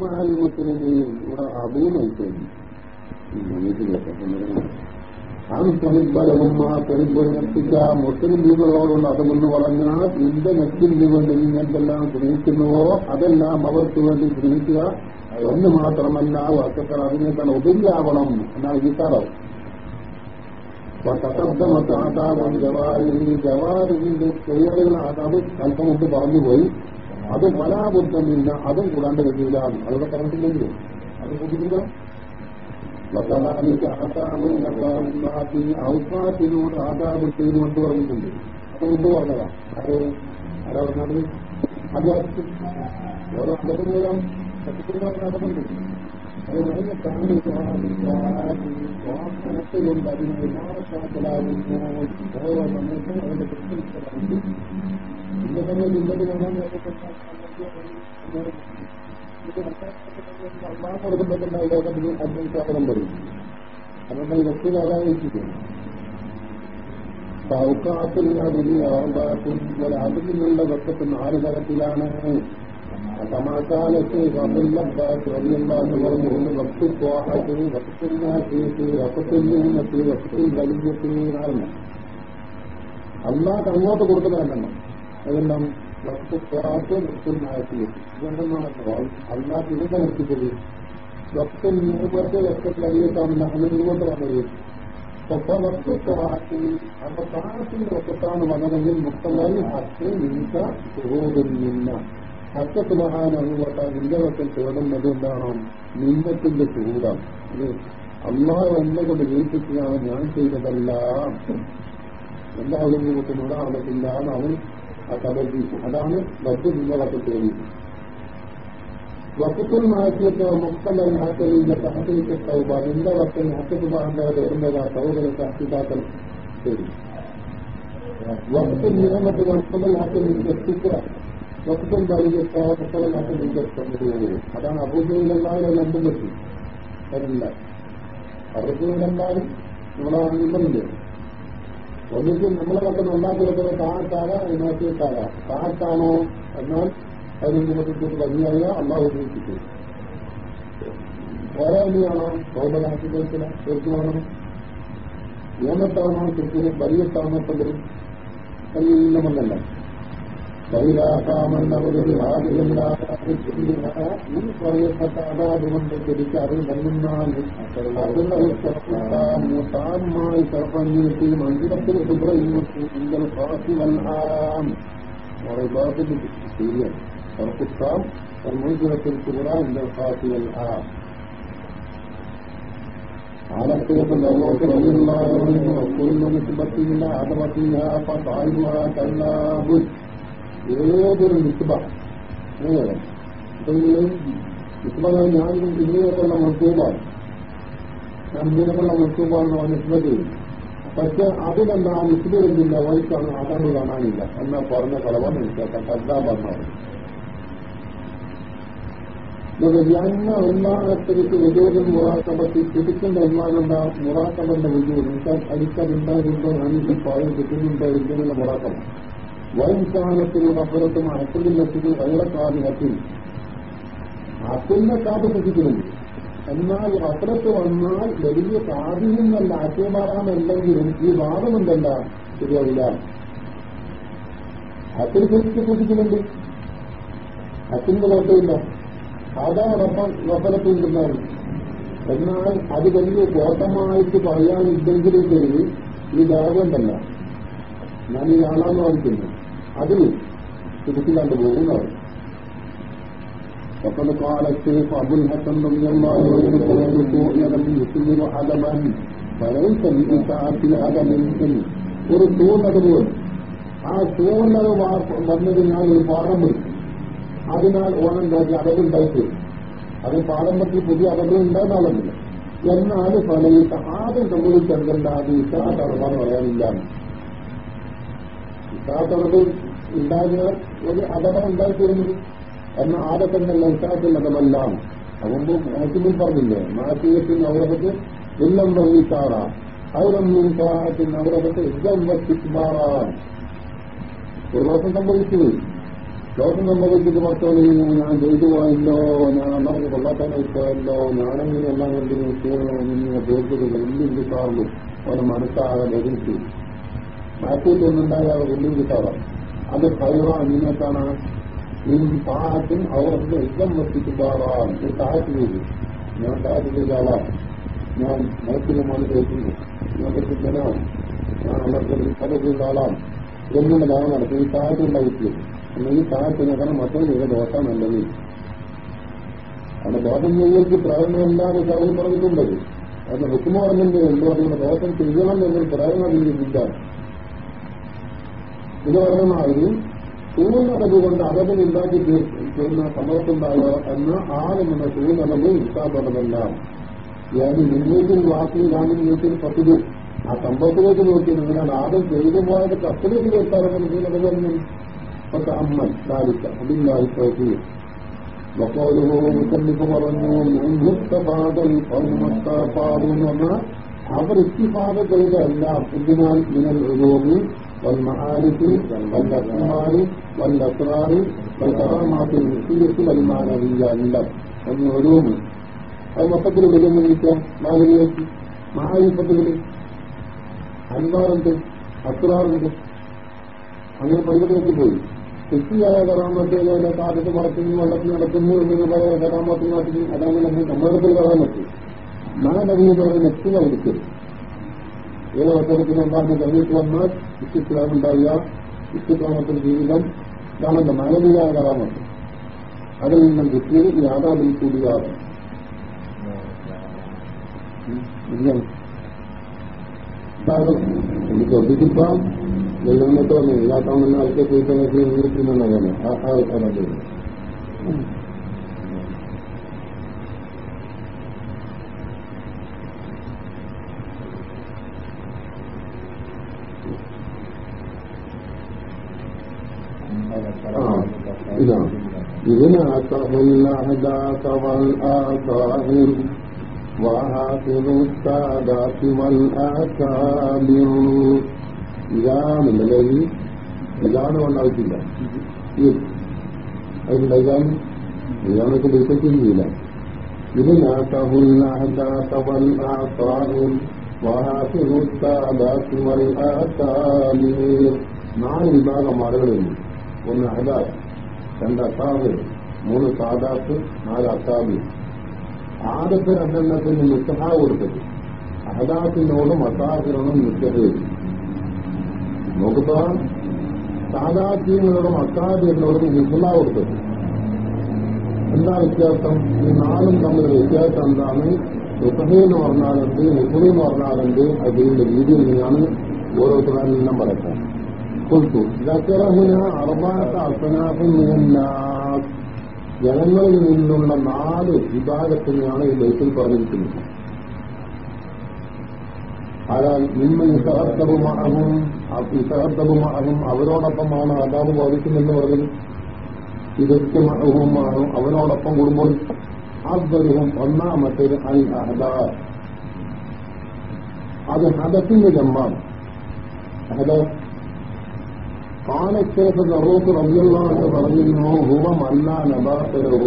മഹാലിമുസ്ലിനെയും ഇവിടെ ആ തെളിബലത്തിക്ക മുസ്ലിം ലീഗുകളോടുള്ള അതെന്ന് പറഞ്ഞാൽ എന്റെ നെറ്റിന് വേണ്ടി എന്തെല്ലാം സ്നേഹിക്കുന്നുവോ അതെല്ലാം അവർക്ക് വേണ്ടി സ്നേഹിക്കുക. എന്ന് മാത്രമല്ല വർഷക്കാർ അതിനേക്കാൾ ഒതുങ്ങാവണം എന്നാണ് ഗീതാറാവ് ആതാവും ജവാരി ജവാരിന്റെ പേരുകൾ അതാത് അല്പം മുമ്പ് പറഞ്ഞുപോയി. അത് ഫലാബുദ്ധമില്ല അതും കൂടാണ്ട് കഴിയില്ല അതൊക്കെ പറഞ്ഞിട്ടില്ലെങ്കിൽ അത് കൂട്ടിയില്ല ഔസാത്തിനോട് ആദാബ് ചെയ്തുകൊണ്ട് പറഞ്ഞിട്ടുണ്ട്. അത് മുമ്പ് പറഞ്ഞതാ. അത് ആരാ പറഞ്ഞത്? അത് ഓരോ അമ്പതിനോളം സത്യത്തിനുണ്ട് അത് പറഞ്ഞ വാഹനത്തിലുണ്ട് അതിന് വിമാനശാസ്ത്രലാകുന്നു ഓരോ നമ്മൾക്കും അതിന്റെ പ്രശ്നങ്ങളുണ്ട് ഇന്ന സമയത്ത് ഇന്നത് കാണാൻ അള്ളാഹ് കൊടുക്കുമ്പോഴത്തേണ്ടാവും ലോകത്തിന് അന്വേഷണം പറയും ഈ വ്യക്തി ആരാധിച്ചിരിക്കുന്നു അതിനുള്ള വക്കത്ത് നാല് തരത്തിലാണ് സമാകാലത്ത് റബിയല്ലാന്ന് പറഞ്ഞു വസ്തു സ്വാഹത്ത് വക്തുന്നാസീത്ത് വക്കത്തുന്നീനത്ത് വക്തുൽ വലിയത്തിനാണ് അള്ളാഹ് അങ്ങോട്ട് കൊടുക്കുന്നതല്ല അതെല്ലാം സ്വാഹത്ത് വക്തുന്നാസീത്ത് ഇതെന്തെന്നാണ് അള്ളാഹ് ഇതിനെ നിർത്തിച്ചത് വക്തുൽ മൂപ്പത്തെ വക്കത്തിൽ അറിയിക്കാമില്ല അങ്ങനെ ഇങ്ങോട്ട് പറഞ്ഞത് അപ്പൊ സ്വാഹത്ത് അപ്പൊ താഴത്തിന്റെ വക്കത്താണ് വന്നതെങ്കിൽ മുക്തമായി ഹത്ത് നീക്ക സുഹോദരിയില്ല ഹക്കത്ത് മഹാനറിവട്ട ചേർന്നത് എന്താണോ? നിന്ദത്തിന്റെ ചൂടാണ്. ഇത് അള്ളാഹ് എന്നെ കൊണ്ട് ജയിപ്പിക്കുകയാണ് ഞാൻ ചെയ്തതല്ല. എന്റെ അവളിനെ കൊണ്ട് എന്ന് അവൻ കബർജിച്ചു അതാണ് ബസ് വക്കൽ തേടിയത് വക്കത്തിൽ മാറ്റിയിട്ട് മുക്തമല്ലാത്തതിന്റെ സഹകരിച്ച സൗബ നിന്റെ വക്കൽ ഹക്കത്ത് മഹാന്റെ തേടുന്നത് ആ സൗകര്യ സഹിതാക്കൾ ശരി വസ്തു നിയമത്തിൽ മുക്തമല്ലാത്തതിന്റെ ശിക്ര വക്കത്തിൽ വലിയ മുക്തമല്ലാത്തതിന്റെ അതാണ് അബൂജയിലെല്ലാവരും രണ്ടും പറ്റി വരില്ല അറുപതിലെല്ലാവരും നമ്മളെ നിന്നില്ലേ നമ്മളെ നമ്മളെ കണ്ട് നന്നാക്കിയെടുക്കുന്ന താഴത്താകാം അതിനകത്തേക്കാകാം താഴത്താണോ എന്നാൽ അതിന് നമുക്ക് ഭംഗിയായ അള്ളാഹു ഉപയോഗിക്കും ഓരോ എണ്ണിയാണോ സൗബലാക്കില്ല തീർച്ചയാണോ നിയമത്താണോ തീർച്ചയായും വലിയ താമസത്തിലും എല്ലാം ഈ പറയപ്പെട്ട അതാതുകൊണ്ട് ശരിക്ക് അറിവ് നൽകുന്നാൽ താമായി സർപ്പഞ്ഞിട്ട് മന്ദിരത്തിൽ സുബ്രഹ്മത്തിൽ ഇന്ത്യൻ ഫാസിവൽ ആം ശരിയാണ് സർപ്പുത്താം മന്ദിരത്തിൽ സുബ്ര ഇന്ത്യൻ الله ആം ആലപ്പുഴ ലോകത്ത് വലിയ നിസ്ബത്തില്ല ആദമത്തില്ല ഫായിമ കല്ലാബു ഏതൊരു നിസ്ബ? നിസ്ബ ഞാൻ ഇതിനേക്കുള്ള മൻസൂബാണ് ഞാൻ ഇതിനേക്കുള്ള മൻസൂബാണെന്ന് നിസ്ബ ചെയ്യും. പക്ഷെ അതുകൊണ്ട് ആ നിസ്ബ എന്തില്ല? വൈക്കാണ് അതാണ് കാണാനില്ല. എന്നാ പറഞ്ഞ കളവ മനസ്സിലാക്കാം കദ്ദാബെന്നാണ് ലന്ന ഉന്മാനത്തിലേക്ക് വിജോദം മുറാക്കബത്തി തിരിക്കേണ്ട ഉന്മാനെന്താ മുറാക്കബന്റെ വിജോദം എന്നുവെച്ചാൽ അടിക്കലുണ്ടാകുമ്പോ ഞാനിത് പായം കിട്ടുന്നുണ്ടോ? ഇല്ലെന്നുള്ള മുറാക്കബ. വൈൻസാനത്തിനും അപ്പുറത്തും അക്കുലിനത്തിനും വെള്ളക്കാതിനത്തിൽ അക്കുന്ന കാത്ത് സൂക്ഷിക്കുന്നുണ്ട് എന്നാൽ അപ്പുറത്ത് വന്നാൽ വലിയ കാതിയും നല്ല ആശയമാറാമെല്ലെങ്കിലും ഈ വാദമുണ്ടല്ല ശരിയാവില്ല. അക്കുൽ ശരിക്ക് സൂക്ഷിക്കുന്നുണ്ട്. അക്കുലിന്റെ കുഴപ്പമില്ല. സാധാരണ വഫലത്തുണ്ടായിരുന്നു എന്നാൽ അത് വലിയ കോട്ടമായിട്ട് പറയാനില്ലെങ്കിലും ശരി ഈ ദാവണ്ടല്ല ഞാൻ ഈ ആളാന്ന് വാങ്ങിക്കുന്നു അതിൽ തിരിച്ചില്ലാണ്ട് പോകുന്നവർ وقد قال الشيخ ابو الحسن رضي الله عنه رؤيا يثمر عدما فليس بإساءة عدم ഒരു തൂന്നത് പോലും ആ തൂന്നത് വന്നത് ഞാൻ ഒരു പാഠം പഠിച്ചു അതിനാൽ ഓണെന്താക്കി അടവുണ്ടായിട്ട് അത് പാഠം പറ്റി പുതിയ അടവ് ഉണ്ടാകുന്നില്ല എന്നാൽ ഫലയിട്ട് ആദ്യം സംഭവിച്ചെന്തല്ല അത് ഇഷാത്തടവാന്ന് പറയാനില്ല ഇഷാത്തടവ് ഉണ്ടാകുക ഒരു അടവം ഉണ്ടായിത്തീരുന്നത്. എന്നാൽ ആദത്തന്നല്ല ഇഷാത്തിൽ അടവെല്ലാം അതുകൊണ്ട് മാറ്റിമിൽ പറഞ്ഞില്ലേ? മാറ്റിയത്തിന് അവരകത്ത് എല്ലാം വഹിക്കാറ. അവരൊന്നും സാഹത്തിന് അവരകത്ത് എല്ലാം വഹിക്കുമാറാണ് ഒരു ദിവസം സംഭവിച്ചു. ദോഷം സംഭവിച്ചിട്ട് മക്കളെ ഞാൻ ചെയ്തു പോയല്ലോ ഞാൻ അന്നർക്ക് കൊള്ളാത്ത പോയല്ലോ ഞാനെങ്ങനെ എല്ലാം എന്തിനു ചെയ്യണമെന്ന് തീർച്ചയായിട്ടും വലിയ കിട്ടാറുള്ളൂ അവരെ മനസ്സാകെ ലഭിച്ചു മാറ്റിയിട്ടൊന്നുണ്ടായ വലിയ കിട്ടാറാം അത് കൈറ നിങ്ങൾക്കാണ് താഴത്തിൽ അവർക്ക് ഇഷ്ടം വസിക്കുമ്പോഴാണ് ഈ താഴത്ത് ചെയ്തു ഞാൻ താഴത്ത് ഞാൻ മനസ്സിന് മണി കേൾക്കുന്നു ഞാൻ പറ്റിക്കലാണ് ഞാൻ അവർക്ക് കഥ ചെയ്ത ആളാണ്. എന്നുള്ള നടത്തി ഈ എന്നാൽ ഈ താഴത്തിനേക്കാളും മറ്റൊരു ചെയ്ത ദോഷം നല്ലത്. അവിടെ ദോഷം ചെയ്യർക്ക് പ്രയോജനമില്ലാതെ കറവ് പറഞ്ഞിട്ടുണ്ടത് അത് ഹുക്കുമ എന്തോ അതിന്റെ ദോഷം ചെയ്യണം എന്നൊരു പ്രയോജനമില്ല ഇത് പറഞ്ഞ മാതിരി സൂന്നതവ് കൊണ്ട് അറബിനുണ്ടാക്കി തീർക്കുന്ന സമയത്തുണ്ടാകുക എന്ന ആരെന്ന സൂന്നതവ് ഇഷ്ടാപടമല്ല ഞാൻ മുന്നൂറ്റിൽ വാക്കിൽ കാണും നൂറ്റിൽ പത്തിൽ. ആ സംഭവത്തിലേക്ക് നോക്കി നിങ്ങൾ ആദ്യം ചെയ്തു പോയത് കത്തിലേക്ക് തീർത്താലും സൂന്നതവെന്നും പക്ഷെ അമ്മൻ ലാലിക്ക അതില്ലാതിപ്പോക്കി വക്കോലുവോ മുസല്ലിഫ് പറഞ്ഞു മുൻമുക്തപാതൽ പൗമസ്തപാതെന്ന് പറഞ്ഞാൽ അവർ ഇത്തിഫാദ ചെയ്ത എല്ലാം ഇതിനാൽ ഇങ്ങനെ ഒരു والمعارف والأسماء والأسرار والكرامات النفسية والمعنوية എല്ലാം ഒന്ന് ഒരൂമ് അത് മൊത്തത്തിൽ വിലമണിക്കാം മാനവീയത്തിൽ മഹായുപ്പത്തിൽ അൻവാറുണ്ട് അസുറാറുണ്ട് അങ്ങനെ പരിപാടിയൊക്കെ പോയി കൃഷിയായ കറാമത്തേലെ കാലത്ത് മറക്കുന്നു വെള്ളത്തിൽ നടക്കുന്നു എന്നിങ്ങനെ പറയാൻ കറാമത്തിൽ നടത്തി അതാണ് നമ്മളിടത്തിൽ കറാമത്ത് മാനവീയതയുടെ നെറ്റിനെ വിളിക്കും ഏത് അവസരത്തിന് ഉണ്ടാകുന്ന വന്നാൽ ഇസ്ലാമുണ്ടാവുക ഇസ്ലാമത്തിൽ ജീവിതം ഇതാണല്ലോ മാനവീയായ കറാമത്ത് അതിൽ നിന്നും കിട്ടിയത് ഈ ആദാബിൽ കൂടിയാണ് എനിക്ക് ഒപ്പിച്ചിപ്പം വെള്ളമൊക്കെ തോന്നി ഇല്ലാത്തവണ്ണം ആൾക്ക് പോയിട്ട് വീട്ടിൽ ആ ആ അതെ زينتهن هداك والآثار وحافظ السادات والأكابر. إذا من الذي؟ إذا والأرض الله إذ. اللجان إذا؟ مثل ليست الهيلة زينتهن هداك والآثار وحافظ السادات والأكابر. مع الباغ مررم والنحداث രണ്ട് അസാബ് മൂന്ന് സാദാത്ത് നാല് അസാബി ആദ്യത്തെ രണ്ടെണ്ണത്തിന് നിസ്സഹ കൊടുത്തത്. അഹദാത്തിനോടും അസാബിനോടും നിസ്സഹ നോക്കുമ്പോ സാദാത്യങ്ങളോടും അസാബിനോടും നിസ്സഹ കൊടുത്തത്. എന്താ വ്യത്യാസം? ഈ നാലും തമ്മിലുള്ള വ്യത്യാസം എന്താണ്? എന്ന് പറഞ്ഞാലുണ്ട് നിസ്സഹ എന്ന് പറഞ്ഞാലുണ്ട് അതിന്റെ രീതിയിൽ നിന്നാണ് ഓരോരുത്തരും എല്ലാം പറയട്ടെ قلت ذكر هنا أربعة أصناف من الناس ജനങ്ങളിൽ നിന്നുള്ള നാല് വിഭാഗത്തിനെയാണ് ഈ ബൈക്കിൽ പറഞ്ഞിരിക്കുന്നത് ആരാൽ നിമ്മ ഇസഹത്തവുമാകും ഇസഹത്തവുമാകും അവരോടൊപ്പമാണ് അതാബ് ബാധിക്കുമെന്ന് പറഞ്ഞത് ഇതൊക്കെ മഹവുമാണ് അവനോടൊപ്പം കൂടുമ്പോൾ അബ്ദരും ഒന്നാമത്തേത് അൽ അഹദാ അത് ഹദത്തിന്റെ ജമ്മാണ് അഹദാസ് قال الشيخ الزروق رضي الله عنه പറയുന്നു هو من لا نبات له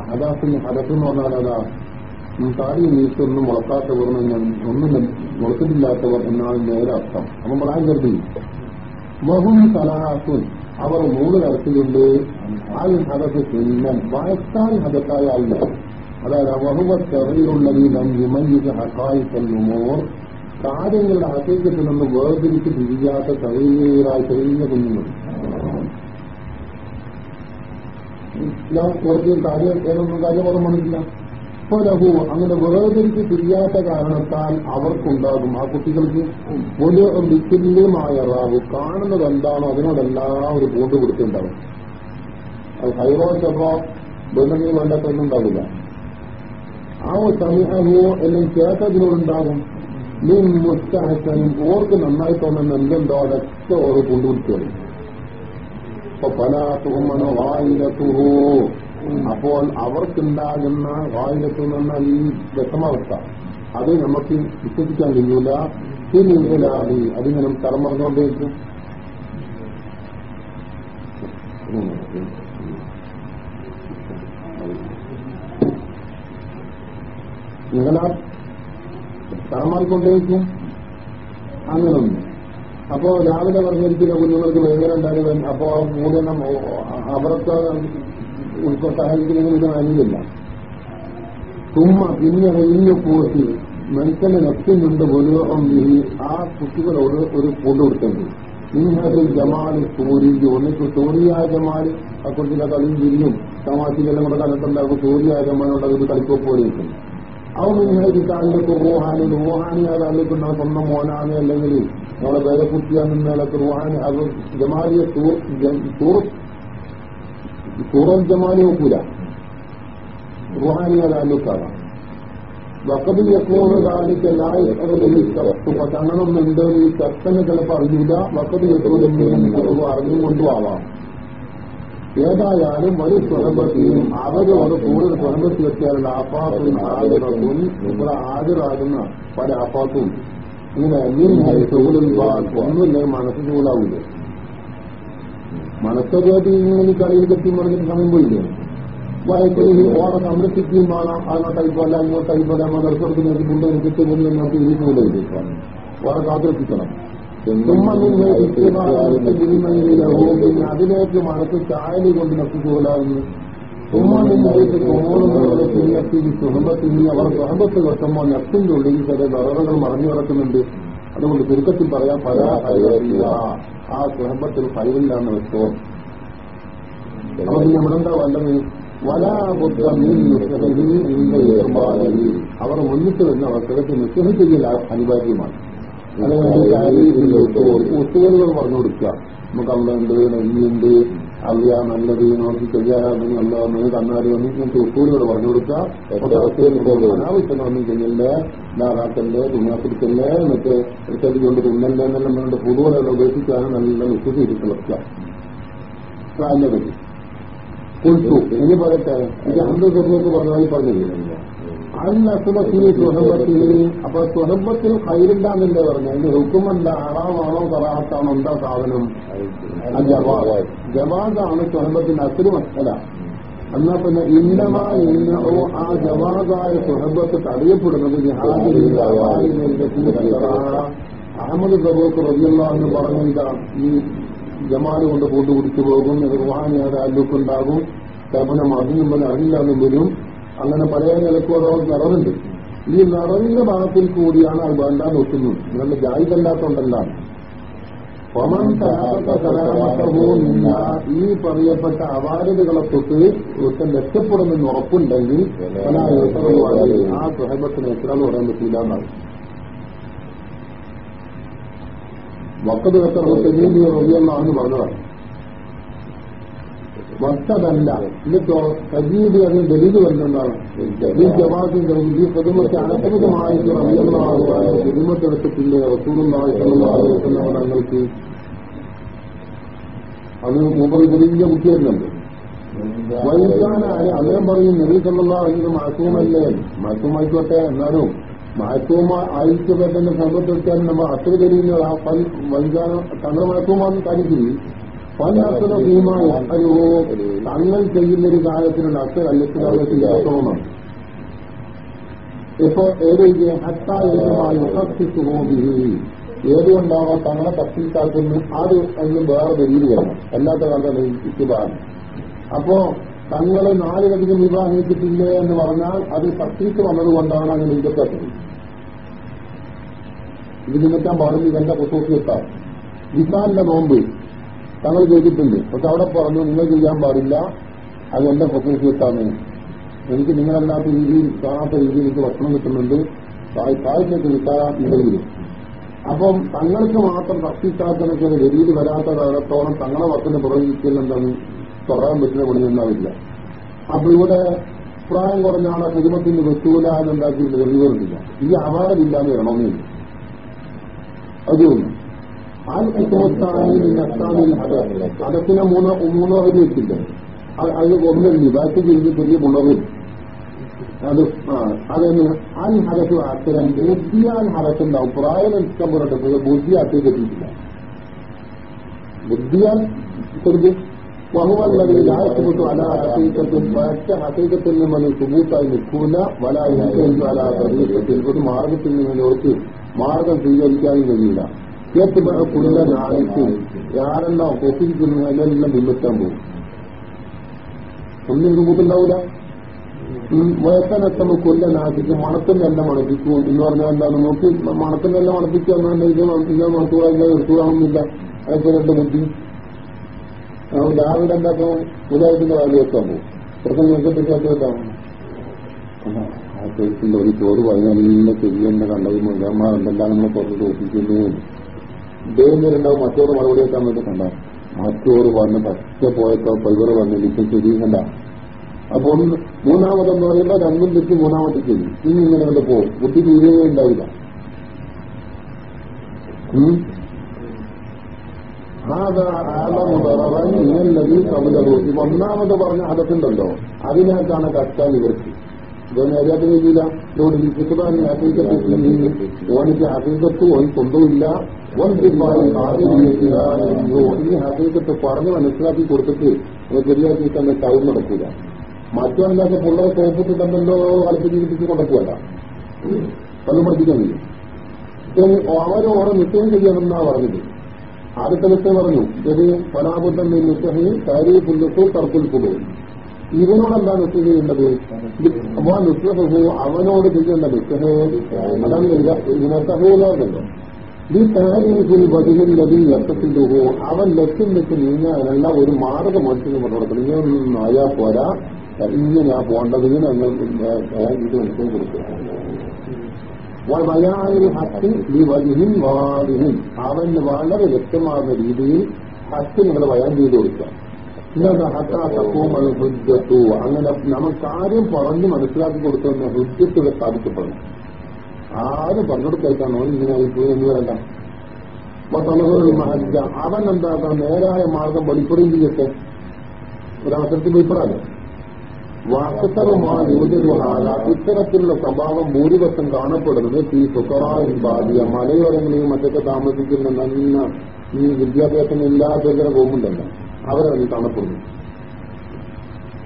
അഹദാസിന് ഹദസെന്ന് പറഞ്ഞാൽ അതാ താടി നീക്കൊന്നും മുളക്കാത്തവർ ഒന്നും മുളത്തിട്ടില്ലാത്തവർ എന്നാണ് നേരെ അർത്ഥം അപ്പം പറയാൻ കരുതി വഹും തലാസുൻ അവർ മൂന്ന് തരത്തിലുണ്ട് അൽ ഹദസ് ചിഹ്നം വയസ്സാൽ ഹദത്തായ അല്ല അതായത് വഹുവ ചെറിയുള്ളതിലും യുമയ്യ ഹക്കായിക്കൽ ഉമോർ കാര്യങ്ങളുടെ ആശയത്തിൽ നിന്ന് വേർതിരിച്ച് തിരിയാത്ത ചെറിയതായി തെളിഞ്ഞ കുഞ്ഞുങ്ങൾ. കുറച്ച് കാര്യം ഏതൊന്നും കാര്യബോധം വന്നിട്ടില്ല. ലഹു അങ്ങനെ വേർതിരിച്ച് തിരിയാത്ത കാരണത്താൽ അവർക്കുണ്ടാകും ആ കുട്ടികൾക്ക് ഒരു വിശല്യമായ റാവു കാണുന്നത് എന്താണോ അതിനോടെല്ലാം ഒരു ബോണ്ട് കൊടുത്തിട്ടുണ്ടാവും അത് ഹൈറോ ചെറോ ബന്ധങ്ങൾ വേണ്ടത്തൊന്നും ഉണ്ടാവില്ല. ആ സമീഹമോ എല്ലാം കേട്ടതിനോടുണ്ടാകും നീ മുസ്തഹസനും ഓർക്ക് നന്നായി തോന്നുന്ന എന്തുണ്ടോ അതൊക്കെ ഓർ കൊണ്ടുപിടിച്ചോളൂ അപ്പൊ പല തുഹമ്മനോ വായിലത്തുഹോ. അപ്പോൾ അവർക്കുണ്ടാകുന്ന വായിലത്തു നിന്ന ഈ വിഷമാവസ്ഥ അത് നമുക്ക് വിശ്വസിക്കാൻ കഴിയൂല. പിന്നിലാതി അതിങ്ങനെ തലമറന്നുകൊണ്ടേക്കും നിങ്ങളാ തറമാറിക്കൊണ്ടേക്കും അങ്ങനൊന്നും അപ്പോ രാവിലെ പറഞ്ഞിരിക്കുന്ന കുഞ്ഞുങ്ങൾക്ക് വേദന ഉണ്ടാകും അപ്പോ മൂന്നെണ്ണം അവർക്ക് സഹായിക്കുന്നതിന് ഇത് അനുവില്ല തുമ്മ പിന്നെ വലിയ പോയി മനുഷ്യന്റെ നഫ്സിനുണ്ട് ഈ ആ കുട്ടികളോട് ഒരു പൊതു കൊടുത്തത് ഇന്നത്തെ ജമാൽ സൂര്യ ഒന്നിച്ച് സൂര്യായ ജമാൽ ആ കുട്ടിയുടെ കളിയും ചിരിയും തമാശിക്കെല്ലാം കൂടെ കലത്തുണ്ടാകും സൂര്യായ ജമാലുള്ള ഒരു കളിക്കോപ്പോടെ ഇരിക്കുന്നു അവൻ നിങ്ങൾക്ക് കാലിലേക്ക് റൂഹാനി റൂഹാനി അത് അല്ലിക്കുന്ന സ്വന്തം മോനാണ് അല്ലെങ്കിൽ നമ്മളെ വേറെ കുട്ടിയാണെന്ന് നിലയ്ക്ക് റൂഹാനി അത് ജമാലിയെ സൂറൽ ജമാലി നോക്കൂല റൂഹാനി അത് അല്ലുക്കാറാണ് വക്കത് യക്കോണ് കാലിക്ക് അങ്ങനൊന്നുണ്ട് ഈ ചർച്ചന് ചിലപ്പോൾ അറിയില്ല വക്കത് യക്കോലെങ്കിലും ചിലപ്പോൾ അറിഞ്ഞുകൊണ്ടും ആവാം ഏതായാലും ഒരു സ്വരംഭത്തിയും അവരോട് കൂടുതൽ സ്വരംഭത്തിൽ എത്തിയാലുള്ള ആപ്പാത്തും ആദരവും ഇവിടെ ഹാജരാകുന്ന പല ആപ്പാത്തും. ഇങ്ങനെ ഒന്നുമില്ല മനസ്സ് ചൂടാവില്ല മനസ്സൊക്കെ ഇങ്ങനെ കളിയിൽ കെട്ടി മറിഞ്ഞിട്ട് സമയം പോയില്ലേ? ഓടെ സംരക്ഷിക്കുകയും വേണം. അതിനെ കൈപ്പല്ല ഇങ്ങോട്ട് കൈപ്പല്ല മദർസർക്ക് നോക്കി കൊണ്ടുപോയി കിട്ടി കൊണ്ടുപോയി നോക്കി ഇരിക്കുന്നില്ല ഓറെ കാത്തിരക്ഷിക്കണം അതിലേക്ക് മനസ്സ് ചായൽ കൊണ്ട് തോന്നുന്നവരെ പിന്നെത്തി സുഹമ്പത്തിന് അവർ സുഹൃത്ത് കെട്ടുമ്പോൾ നഫ്സിന്റെ ഉള്ളിൽ ചില നിറവുകൾ മറഞ്ഞു കിടക്കുന്നുണ്ട്. അതുകൊണ്ട് ചുരുക്കത്തിൽ പറയാൻ പല ആ സുഹമ്പത്തിൽ ഹൈറില്ലാന്ന് വെച്ചോ. അവർ നമ്മളെന്താ വല്ലത്? അവർ മുന്നിട്ട് വരുന്ന അവസരത്തിൽ ചെയ്യൽ അനിവാര്യമാണ്. ഉത്തുകളുകൾ പറഞ്ഞു കൊടുക്കുക നമുക്ക് അവിടെ ഉണ്ട് നെല്ലുണ്ട് അല്ല നല്ലത് നോക്കി ചെയ്യാമെന്ന് നല്ലതെന്ന് കണ്ണാടി വന്നു നമുക്ക് ഉത്തൂലുകൾ പറഞ്ഞു കൊടുക്കുക അനാവശ്യമൊന്നും ചെയ്യല്ലേ ധാരാക്കല്ലേ തുണിയാപ്പിടിക്കല്ലേ മറ്റേ ചെടി കൊണ്ട് തുന്നല്ലേ എന്നെല്ലാം വേണ്ട പൊതുവെല്ലാം ഉപേക്ഷിച്ചാണ് നല്ല വിശ്വസിച്ചിട്ട് പറ്റി കൊടുത്തു. ഇനി പറയട്ടെ. ഇത് അന്ത ചെറുതൊക്കെ പറഞ്ഞതായി പറഞ്ഞില്ല? അപ്പൊ സ്വഹബത്തിൽ കയ്യിലുണ്ടാന്നില്ലേ പറഞ്ഞു. അതിന്റെ ഹുക്കുമല്ല അറാമാണോ കറാഹത്താണോ എന്താ സാധനം? ജവാദ് ജവാദാണ് സ്വഹബത്തിന്റെ അസുരു അല്ല എന്നാ പിന്നെ ഇന്നമാ ഇന്നോ ആ ജവാദായ സ്വഹബത്ത് തടയപ്പെടുന്നത് അഹമ്മദ് സബോക്ക് റബിയുള്ള എന്ന് ഈ ജമാൽ കൊണ്ട് കൂട്ടുപിടിച്ചു പോകും. അത് അല്ലുക്കുണ്ടാകും ചിലപ്പോൾ മതിയും പോലെ അറിയില്ലാന്നും വരും അങ്ങനെ പല നിലക്കോടെ നിറവുണ്ട് ഈ നിറവിന്റെ ഭാഗത്തിൽ കൂടിയാണ് അത് വേണ്ടാന്ന് നോക്കുന്നത് നിങ്ങളുടെ സലാമത്തഹൂന്നില്ല ഈ പറയപ്പെട്ട അവാരതകളെ തൊട്ട് ഒരുത്തൻ രക്ഷപ്പെടുമെന്ന് ഉറപ്പുണ്ടെങ്കിൽ ആ സുഹബത്തിന് എത്ര പറയാൻ പറ്റില്ല എന്നാണ്. വക്കത് വെച്ചീതി റബിയെന്നാണെന്ന് പറഞ്ഞതാണ്. വസ്തതല്ല എന്നിട്ടോ സജീദ് അതിന് ദലിത് വരുന്നുണ്ടാവും. ഈ ജവാസിന്റെ ഈ പ്രതിമത്തെ അനധികമായിട്ട് റബിയെന്നാണ് പ്രതിമത്തെടുത്തിട്ടില്ലേ റസൂറുണ്ടായിട്ടുള്ള ഞങ്ങൾക്ക് അത് മൂപ്പർ വലിയ കുട്ടിയല്ലുണ്ട് വൈകാന അദ്ദേഹം പറയും നബീസല്ല ഇത് മാസവുമല്ലേ മാസവുമായിക്കോട്ടെ എന്നാലും മാസൂമ സമ്പത്ത് വെച്ചാൽ നമ്മൾ അത്ര തെളിയുന്നത് ആ പൽ വൈകാനം തങ്ങൾ മാസൂമാന്ന് കാണിക്കില്ല പല അസുര ഭീമായ? അയ്യോ തങ്ങൾ ചെയ്യുന്നൊരു കാര്യത്തിനുള്ള അത്ര അല്ലെങ്കിൽ അവർക്ക് ഇഷ്ടമാണ് ഇപ്പൊ ഏത് ഹത്തായുധമായി ഉറപ്പിച്ചു പോകുകയും ഏതുകൊണ്ടാവാം തങ്ങളെ തപ്പിക്കാക്കുന്നു അത് അതിലും വേറെ വെയിൽ വരണം അല്ലാത്ത കാലത്താണ് ഇറ്റുപാട് അപ്പോ തങ്ങളെ നാലിലധികം വിവാഹിച്ചിട്ടില്ലേ എന്ന് പറഞ്ഞാൽ അത് തട്ടിയിട്ട് വന്നതുകൊണ്ടാണ് അങ്ങനെ ഇതൊക്കെ ഇത് നിമിത്തം പറഞ്ഞു ഇതെന്റെ കുസൂസിയെത്താം വിസാലിന്റെ നോമ്പ്. തങ്ങൾ ചെയ്തിട്ടുണ്ട് പക്ഷെ അവിടെ പറഞ്ഞു നിങ്ങൾ ചെയ്യാൻ പാടില്ല. അത് എന്റെ കുസൂസിയെത്താന്ന് എനിക്ക് നിങ്ങളല്ലാത്ത രീതിയിൽ കാണാത്ത രീതിയിൽ എനിക്ക് ഭക്ഷണം കിട്ടുന്നുണ്ട്. താഴ്ചയ്ക്ക് കിട്ടാൻ ഇല്ലെങ്കിലും അപ്പം തങ്ങൾക്ക് മാത്രം ഭക്തിസ്ഥാപനಕ್ಕೆ ഗതിയിൽ വരാത്ത കാലത്തോളം തങ്ങളെ വക്കിന് പ്രവചിക്കലെന്താണ് തുടരാൻ പറ്റുന്ന പണിയുണ്ടാവില്ല അപ്പൊ ഇവിടെ പ്രായം കുറഞ്ഞ ആളെ കുടുംബത്തിന് വെച്ചൂല എന്നുണ്ടാക്കിയിട്ട് വെറുതെയില്ല ഈ അപാരമില്ലാതെ വേണമെന്നില്ല അതുകൊണ്ട് അടക്കിനെ മൂന്ന് മൂന്നോ വെച്ചില്ല അത് ഒന്നല്ല ബാക്കി ചെയ്ത് പുതിയ മുളവിൽ അത് അതെന്ന് അൽ ഹരത്ത് അത്തരം ബുദ്ധിയാൽ ഹരത്തുണ്ടാവും പ്രായം ഇഷ്ടം പോലെ ബുദ്ധി അത്തേക്ക് എത്തിയിട്ടില്ല ബുദ്ധിയാൽ ചെറുത് വഹുവല്ലത് ലായത്തുപെട്ടു അല ഹസീക്കത്തും പറ്റ ഹസീക്കത്തിൽ നിന്നും സുബൂത്തായി നിൽക്കൂല വല ഇന്ത്യ അല പ്രതീക്ഷത്തിൽ ഒരു മാർഗത്തിൽ നിന്നോട്ട് മാർഗം സ്വീകരിക്കാനും കഴിയില്ല ഏറ്റുപെട കുല്ല നാണിക്കും ആരെല്ലാം ഒപ്പിരിക്കുന്നു അതിനെല്ലാം ബിംബിക്കാൻ പോകും. ഒന്നും സുബൂത്തുണ്ടാവില്ല വയസ്സനത്തമ്മ കൊല്ല നാട്ടിക്ക് മണത്തിനെല്ലാം മണപ്പിക്കും എന്ന് പറഞ്ഞാൽ എന്താണ്? നോക്കി മണത്തിനെല്ലാം മണപ്പിക്കുക എന്നാൽ മണത്തുക എടുത്തുകാണുന്നില്ല അതൊക്കെ രണ്ട് ബുദ്ധി. രാവിലെ എന്താക്കും ഉദാഹരണത്തിന്റെ വാങ്ങി വെക്കാൻ പോകും. പ്രശ്നം ഒരു ചോറ് പറഞ്ഞാൽ ചെവിയെന്നെ കണ്ടത് മുഴുവന്മാർ എന്തെല്ലാം നമ്മളെ പുറത്ത് ഒപ്പിക്കുന്നു. ഇദ്ദേഹം മറ്റോറ് മറുപടി വെക്കാൻ വേണ്ടി കണ്ട. വന്ന് പറ്റ പോയപ്പോ പൈവർ വന്ന് എനിക്ക് ചെയ്യുന്നുണ്ട കണ്ട. അപ്പൊ ഒന്ന് മൂന്നാമതെന്ന് പറയുമ്പോൾ രണ്ടും തെറ്റി മൂന്നാമത്തെ ചെയ്യും ഇനി ഇങ്ങനെ കണ്ട് പോകും. കുട്ടി തീരുകയേ ഉണ്ടാവില്ല. ഒന്നാമത് പറഞ്ഞ അതൊക്കെയുണ്ടല്ലോ. അതിനകത്താണ് കഷ്ട ഇവർക്ക്. ഇതൊന്നും അറിയാത്ത രീതിയിലാണ് ഓനിക്ക് അതിന്റെ ഓൻ സ്വന്തമില്ല ഈ ഹസീകത്ത് പറഞ്ഞ് മനസ്സിലാക്കി കൊടുത്തിട്ട് ശരിയാക്കി തന്നെ ടൗൺ നടക്കൂല മറ്റൊന്നില്ലാത്ത പിള്ളേരെ സോപ്പിട്ടിട്ടുണ്ടല്ലോ കളിപ്പിച്ച് ജീവിപ്പിച്ച് കൊണ്ടൊക്കെയല്ല പലതും പഠിപ്പിക്കുന്നില്ല അവരെ ഓരോ നിശ്ചയം ചെയ്യണമെന്നാ പറഞ്ഞത്. ആദ്യത്തെ നിശ്ചയം പറഞ്ഞു ഇത് നിശ്ചയം കാര്യ പുല്ലത്തോ തർക്കുൽ കുടു ഇവനോടെന്താ നിശ്ചയം ചെയ്യേണ്ടത്? അപ്പൊ നിസ്ലഹു അവനോട് ചെയ്യേണ്ട നിശ്ചയം ഇതിനകത്ത് ഇതിനത്തഹൂലോ താരീഫിൽ വധിയില്ലത് ഹോ അവൻ ലക്ഷ്യം വെച്ച് നീങ്ങാനല്ല ഒരു മാർഗം മനുഷ്യന് പറഞ്ഞു കൊടുക്കണം ഇങ്ങനൊന്നും ആയാ പോരാ. ഇങ്ങനെയാ പോകേണ്ടത്. ഇങ്ങനെ ഇത് മനസ്സിൽ കൊടുക്കുക. വാദിഹിൻ അവന് വളരെ വ്യക്തമാകുന്ന രീതിയിൽ ഹത്ത് നിങ്ങൾ വയാൻ ചെയ്ത് കൊടുക്കുക. ഇന്നത് ഹത്താത്തപ്പവും ഹുജ്ജത്തു അങ്ങനെ നമുക്ക് കാര്യം പറഞ്ഞ് മനസ്സിലാക്കി കൊടുക്കുന്ന ഹുജ്ജത്തുകൾ സ്ഥാപിക്കപ്പെടുന്നു ആരും പറഞ്ഞെടുത്തേക്കാണോ ഇങ്ങനെ പോയി എന്ന് വരണ്ട മഹജ്ജ അവൻ എന്താക്കാം നേരായ മാർഗം വെളിപ്പെടുകയും ചെയ്യട്ടെ? ഒരവസരത്തിൽ വെളിപ്പെടാതെ. വാക്കത്തറുമായ യോജനഹാല ഇത്തരത്തിലുള്ള സ്വഭാവം ഭൂരിപക്ഷം കാണപ്പെടുന്നത് ഈ സുഖറായും ബാധിയ മലയോരങ്ങളിലും മറ്റൊക്കെ താമസിക്കുന്ന നല്ല ഈ വിദ്യാഭ്യാസം ഇല്ലാത്തവരെ പോകുന്നുണ്ടല്ലോ അവരതിൽ കാണപ്പെടുന്നു.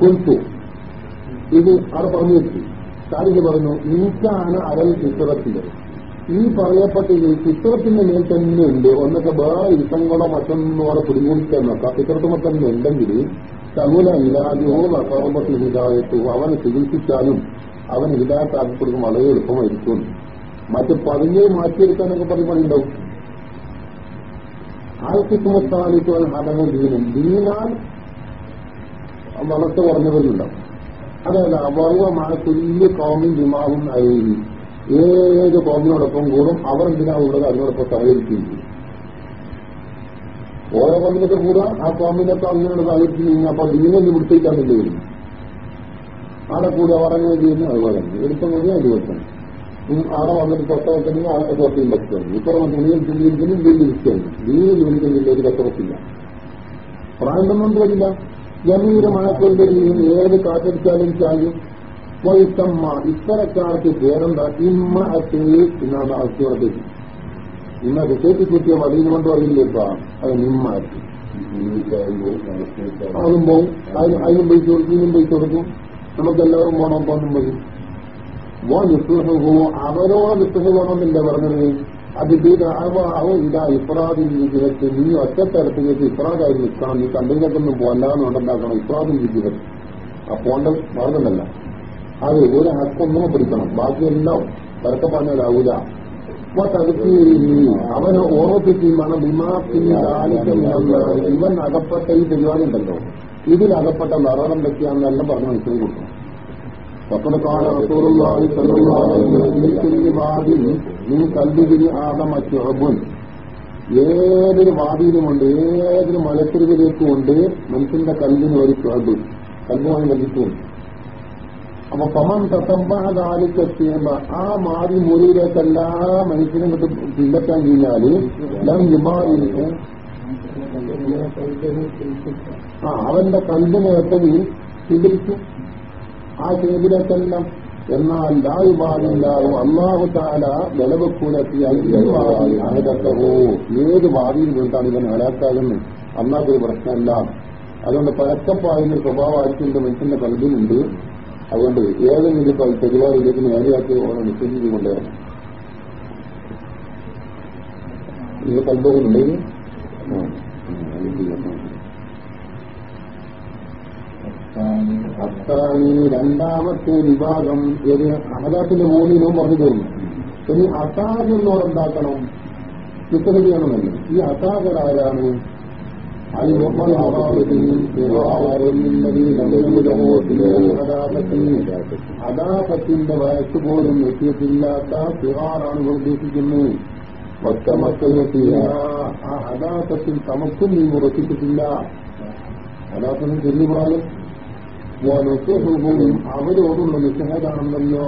കുൽത്തു ഇത് അവിടെ പറഞ്ഞു വെച്ചു? കാര്യം പറഞ്ഞു ഈറ്റാണ് അരൽ ചിത്രത്തിന്റെ ഈ പറയപ്പെട്ട ഈ ചിത്രത്തിന്റെ മേൽ തന്നെ ഉണ്ട്. ഒന്നൊക്കെ വേറെ ഇഷ്ടങ്ങളോ മറ്റൊന്നോടെ പിടികൂടിക്കാൻ ചിത്രത്തുമ്പോൾ തന്നെ ഉണ്ടെങ്കിൽ തമുല ഇലാജോ അസർബത്ത് ഇതായിട്ടു. അവനെ ചികിത്സിച്ചാലും അവൻ ഹിദായത്ത് ആക്കിക്കൊടുക്കും വളരെ എളുപ്പമായിരിക്കും. മറ്റ് പതിഞ്ഞ് മാറ്റിയെടുക്കാനൊക്കെ പറഞ്ഞ് പണിയുണ്ടാവും ആൽക്കിസ്മത്താലിക്കുവാൻ ഹനങ്ങൾ ദീനും ദീനാൽ വളർച്ച കുറഞ്ഞവരുണ്ടാവും അതായത് അവർവമായ തുല്യ കോമിൻ ദിമാവും അയലി ഏത് കോമിനോടൊപ്പം കൂടും അവർ എന്തിനാ ഉള്ളത് അതിനോടൊപ്പം സഹകരിക്കുകയും ഓരോ കോമിനൊക്കെ കൂടാ ആ കോമിനൊക്കെ അങ്ങനെയുള്ള സഹകരിച്ചു അപ്പൊ ദീനൊന്ന് വിടുത്തേക്കാന്നില്ല വരും. ആടെ കൂടി അവരങ്ങനെ ചെയ്യുന്ന അതുപോലെ തന്നെ. എടുപ്പം കൂടി അതുപോലെ അവിടെ വന്നിട്ട് തൊട്ട ആടെ അവിടെ പറ്റുന്നു ഇപ്പുറം തുണിയിൽ ചിന്തിയിരിക്കുന്നു വീണ്ടും ഇരിക്കുന്നു വീണ്ടും വിളിക്കുന്നില്ല ഒരു കച്ചവടത്തില്ല. പ്രായം കൊണ്ട് വരില്ല. ഗംഭീര മഴക്കൊള്ളിൽ ഏത് കാത്തിരിച്ചാലും ചായും വൈത്തമ്മ ഇത്തരക്കാർക്ക് പേരെന്താ ഇമ്മ അത്തേ എന്നാണ് അവസ്ഥയോടെ ഇന്ന കേട്ടി കുത്തിയ വടിയിൽ കൊണ്ട് പറയില്ലേപ്പ അത് നിമ്മ അത്തി അതും പോവും അതിനും പൈസ കൊടുക്കും ഇന്നും പൈസ കൊടുക്കും. നമുക്ക് എല്ലാവരും പോണം പോന്നും നിസ്സഹു അവരോട് നിസ്സഹ വേണമെന്നില്ല പറഞ്ഞത്? അത് അവ ഇതാ ഇഫ്രാദിൽ വിഗ്രഹത്തിൽ നീ ഒറ്റത്തരത്തിലേക്ക് ഇഫ്രാദായി നിൽക്കണം. നീ കണ്ടിലേക്കൊന്നും പോകല്ലാന്ന് ഉണ്ടാക്കണം ഇഫ്രാദിൽ വിഗ്രഹം ആ പോണ്ട മാർഗമല്ല. അത് ഒരു ഹക്കൊന്നും പിടിക്കണം. ബാക്കിയെല്ലാം പരക്കെ പറഞ്ഞാലാവൂല അവനെ ഓർമ്മിപ്പിക്കുകയാണ് ഇവൻ അകപ്പെട്ട ഈ പരിപാടി ഉണ്ടല്ലോ. ഇതിൽ അകപ്പെട്ട നറകം വെക്കാന്നെല്ലാം പറഞ്ഞു മനസ്സിലും കൊടുക്കണം. فقد قال رسول الله صلى الله عليه وسلم لكل واد من قلبه آدم شعب ഏതൊരു വാദിയിലുമുണ്ട് ഏതൊരു മലത്തിരിവിലേക്കുമുണ്ട് മനുഷ്യന്റെ കല്ലിന് ഒരു ചുവട് കല്ലുമായി ബന്ധിച്ചുണ്ട് അപ്പൊ പമൻ തസംബാലിക്കെത്തിയുമ്പോ ആ മാറി മുറിയിലേക്ക് എല്ലാ മനുഷ്യനും കൊണ്ട് പിള്ളറ്റാൻ കഴിഞ്ഞാല് ലം യുമായിരിക്കും ആ അവന്റെ കല്ലിനെ എത്തവിൽ ചിന്തിച്ചു ആ ചെയ്തിലേക്കെല്ലാം എന്നാൽ ലായുബാദില്ലാവും അള്ളാഹു താല നിലവെക്കൂലത്തിയായി അഹദത്തവോ ഏത് ഭാവിയിൽ വേണ്ടാണ് ഇവൻ അലാക്കാകുന്നത് അന്നാക്കൊരു പ്രശ്നമല്ല. അതുകൊണ്ട് പരക്കപ്പായുന്ന സ്വഭാവമായിട്ടുണ്ട് മനുഷ്യന്റെ കൽബിനുണ്ട് അതുകൊണ്ട് ഏതെങ്കിലും പരിപാടിയിലേക്ക് നേരെയാക്കി ഓരോ നിശ്ചയിച്ചു കൊണ്ടുവരണം ഇത് കൽബുകളുണ്ടെങ്കിൽ അത്താണി രണ്ടാമത്തെ വിഭാഗം ഏത് അഹദാത്തിന്റെ മൂന്നിലും പറഞ്ഞു തരുന്നു ഇനി അസാദ് എന്നോടുണ്ടാക്കണം ചിത്രം ചെയ്യണമെന്ന് ഈ അസാദർ ആരാണ്? അദാപത്തിന്റെ വയസ്സ് പോലും എത്തിയിട്ടില്ലാത്ത സിഹാറാണ് ഉദ്ദേശിക്കുന്നത് ഒറ്റ മക്കളെത്തിയ ആ അദാപത്തിൽ തമക്കും നീ ഉറപ്പിച്ചിട്ടില്ല. അദാപത്തിന് ചെല്ലു പ്രായം ونصحهم അവരോടുള്ള നിസ്സഹതാണെന്നല്ലോ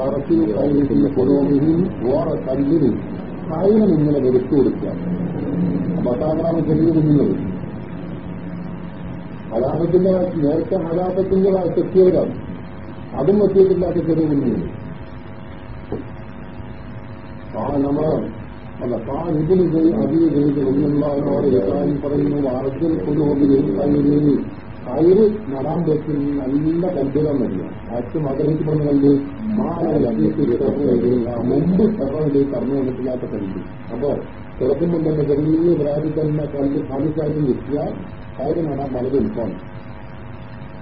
അറസിന്റെ പുരോഗതിയും ഓറെ കല്ലിനും കായികം ഇങ്ങനെ വെറുത്തു കൊടുക്കുക അപ്പൊ അതാകണം ചെറിയ കുഞ്ഞുങ്ങൾ അലാപത്തിന്റെ നേരത്തെ അലാപത്തിന്റെ തെറ്റിയവരാണ് അതും എത്തിയിട്ടില്ലാത്ത ചെറിയ കുഞ്ഞുങ്ങൾ ആ നമ്മൾ അല്ല താൻ ഇതിന് അധിക ചെയ്ത് കുഞ്ഞുങ്ങളോട് വികാരം പറയുന്നു അറസിൽ പുരോഗതിയും കല്ലിനും കയറ് നടാൻ പറ്റുന്ന നല്ല കല്ലുകൾ വരിക അച്ഛൻ ആഗ്രഹിക്കപ്പെടുന്ന കല്ല് മുമ്പ് സർവയിലേക്ക് കടന്നു വന്നിട്ടില്ലാത്ത കല്ല്. അപ്പോ ചെറുപ്പം തന്നെ ചെറിയ പ്രായത്തിൽ തന്നെ കല്ല് പാലിക്കായിട്ടും കിട്ടിയാൽ കയറ് നടാൻ വളരെ എളുപ്പമാണ്.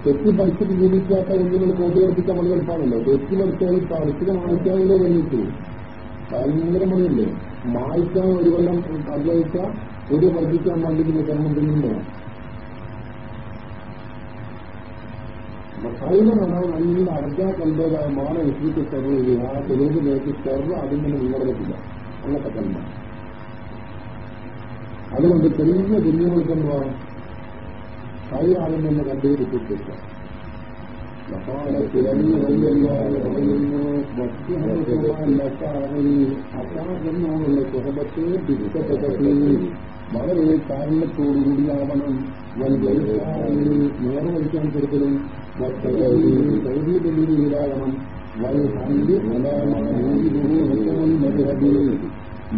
തെറ്റി പഠിച്ചിട്ട് ജീവിക്കാത്ത കുഞ്ഞുങ്ങൾ കോട്ടി പഠിപ്പിക്കാൻ വളരെ എളുപ്പമാണല്ലോ. തെറ്റി പഠിച്ചാൽ പഠിച്ചിട്ട് വാങ്ങിക്കാനുള്ള കഴിഞ്ഞിട്ട് ഭയങ്കര മണിയല്ലേ മായ്ക്കാൻ ഒരു കൊല്ലം അധ്വാനിച്ചാൽ ഒരു വർദ്ധിക്കാൻ വേണ്ടി ജന്മം ചെയ്യുന്നതാണ് മസായിലാണ് നല്ല കണ്ടതായ മാന സെർവ് ചെയ്യുക ആ തെളിവിലേക്ക് സെർവ് അതിങ്ങനെ നിലനിർത്തില്ല അങ്ങനത്തെ കണ്ട അതുകൊണ്ട് തെളിഞ്ഞ കുഞ്ഞുങ്ങൾക്കെന്താ കൈ ആദ്യം തന്നെ കണ്ടുപിടിച്ചിട്ടില്ല കാരണത്തോടുകൂടിയാവണം സുഹബത്തെ തിരിച്ചപ്പെട്ട വളരെ കാരണത്തോടുകൂടിയാവണം നേരെ വഹിക്കാൻ കൊടുക്കലും സൗദീലാകണം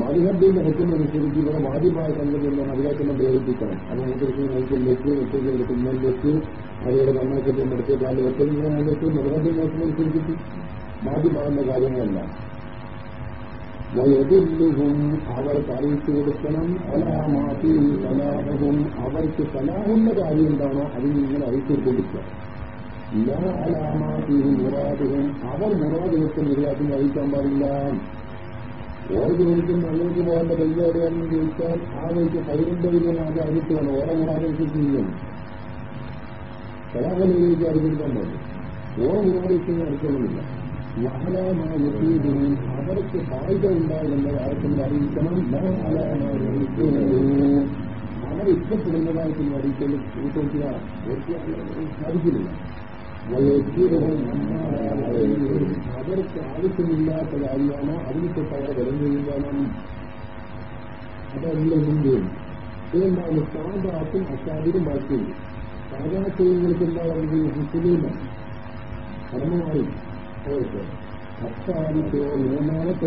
മധുഹബിന്റെ ഹെക്കുന്നനുസരിച്ച് ഇവിടെ വാദ്യമായ സംഗതി എന്താണ് അതിലേക്കെല്ലാം പ്രേരിപ്പിക്കണം. അത് മുദ്രയ്ക്ക് നയിക്കലേക്ക് വെച്ചേക്ക് തുന്നലിലേക്ക് അതുപോലെ നടത്തിയ എടുത്ത് കാൽ വെക്കുന്നതിനകത്ത് മധുഹബിന്റെ ഹെക്കുന്നനുസരിച്ചിട്ട് വാദ്യമാകുന്ന കാര്യങ്ങളല്ല. വയതുല്ലുഹും അവർക്ക് അറിയിച്ചു കൊടുക്കണം. അലാമാത്തി സലാഹവും അവർക്ക് സലാഹുന്ന കാര്യം എന്താണോ അതിൽ നിങ്ങൾ അറിയിച്ചു കൊടുക്കുക മുറാദും അവർ മുറാദ് വെച്ച വഹിക്കാൻ പാടില്ല. ഓർക്ക് ഒരിക്കലും അങ്ങോട്ട് പോകേണ്ട പൈസ എവിടെയാണെന്ന് ചോദിച്ചാൽ ആ വഴിക്ക് പതിനെട്ട് വലിയ അത് വേണം ഓരോ മുറാദ് വെച്ചിട്ടില്ല കലാപനിലേക്ക് അറിഞ്ഞിരിക്കാൻ പാടില്ല. ഓരോ മുറാദ് വെച്ച് അറിയിക്കണമെന്നില്ല അവർക്ക് സാധ്യത ഉണ്ടാകുന്ന കാര്യത്തിൽ അറിയിക്കണം? അവർ ഇഷ്ടപ്പെടുന്നതായിട്ട് അറിയിക്കൽ സാധിക്കുന്നില്ല അവർക്ക് ആവശ്യമില്ലാത്ത കാര്യമാണോ അതിനെത്തൊട്ട് അവരെ വിലം ചെയ്യണം അതെല്ലാം ഇന്ത്യയും ഇതെന്താണ്? സാധാത്തും അസാധികം ബാക്കിയും സാധാ ചെയ്യുന്നവർക്ക് എന്താ പറയുന്നത് മുസ്ലിമാണ് കർമ്മമായി അവർക്ക് മൂന്നാമത്തെ നിയമാനത്തെ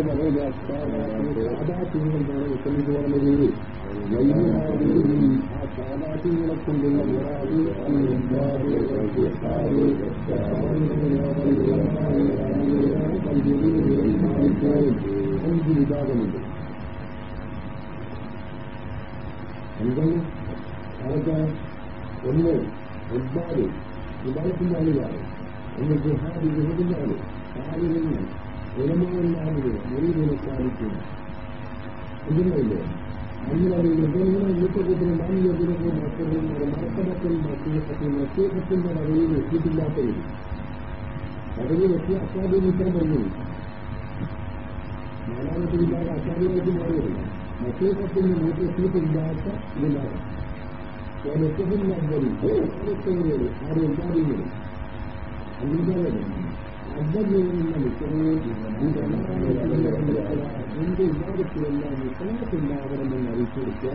സാധാത്യങ്ങളാണ് വിഷമിച്ച് പറഞ്ഞത് ആ പറഞ്ഞ കൊണ്ടുള്ള മുറാദ് അഞ്ച് വിഭാഗമുണ്ട് എന്താണ് അതൊക്കെ ഒന്ന് ഒരുപാട് വിഭാഗത്തിന്റെ ആളുകളാണ് ഒന്ന് ജിഹാദ് ജിഹദിന്റെ ആൾ സാഹചര്യങ്ങൾ ഉലമാവില്ലാതെ മുറിവിനെ സാധിക്കുന്നു അങ്ങനെ യജമാന യൂട്ടത്തിൽ മാനിയതിനൊക്കെ മക്കളും മർത്തമക്കൾ മസ്തീഹത്തിൽ മസ്തീഹത്തിന്റെ വകയിൽ എത്തിയിട്ടില്ലാത്തവർ വകയിൽ എത്തി അസാധ്യ നിൽക്കാൻ പറഞ്ഞു നാലാമത്തെ വിഭാഗം അസാധ്യമായിട്ട് മാറിയതല്ല മസ്തീഹത്തിന് മൂത്ത് എത്തിയിട്ടില്ലാത്ത ഇതിലാണ് ലക്ഷത്തിൽ അബ്ബലി ആരും എല്ലാവരും അംഗീകാരം അബ്ബലിയുള്ള എന്റെ വിവാദത്തിലെല്ലാം വിശ്വാസത്തില്ലാവണമെന്ന് അറിയിച്ചു കൊടുക്കുക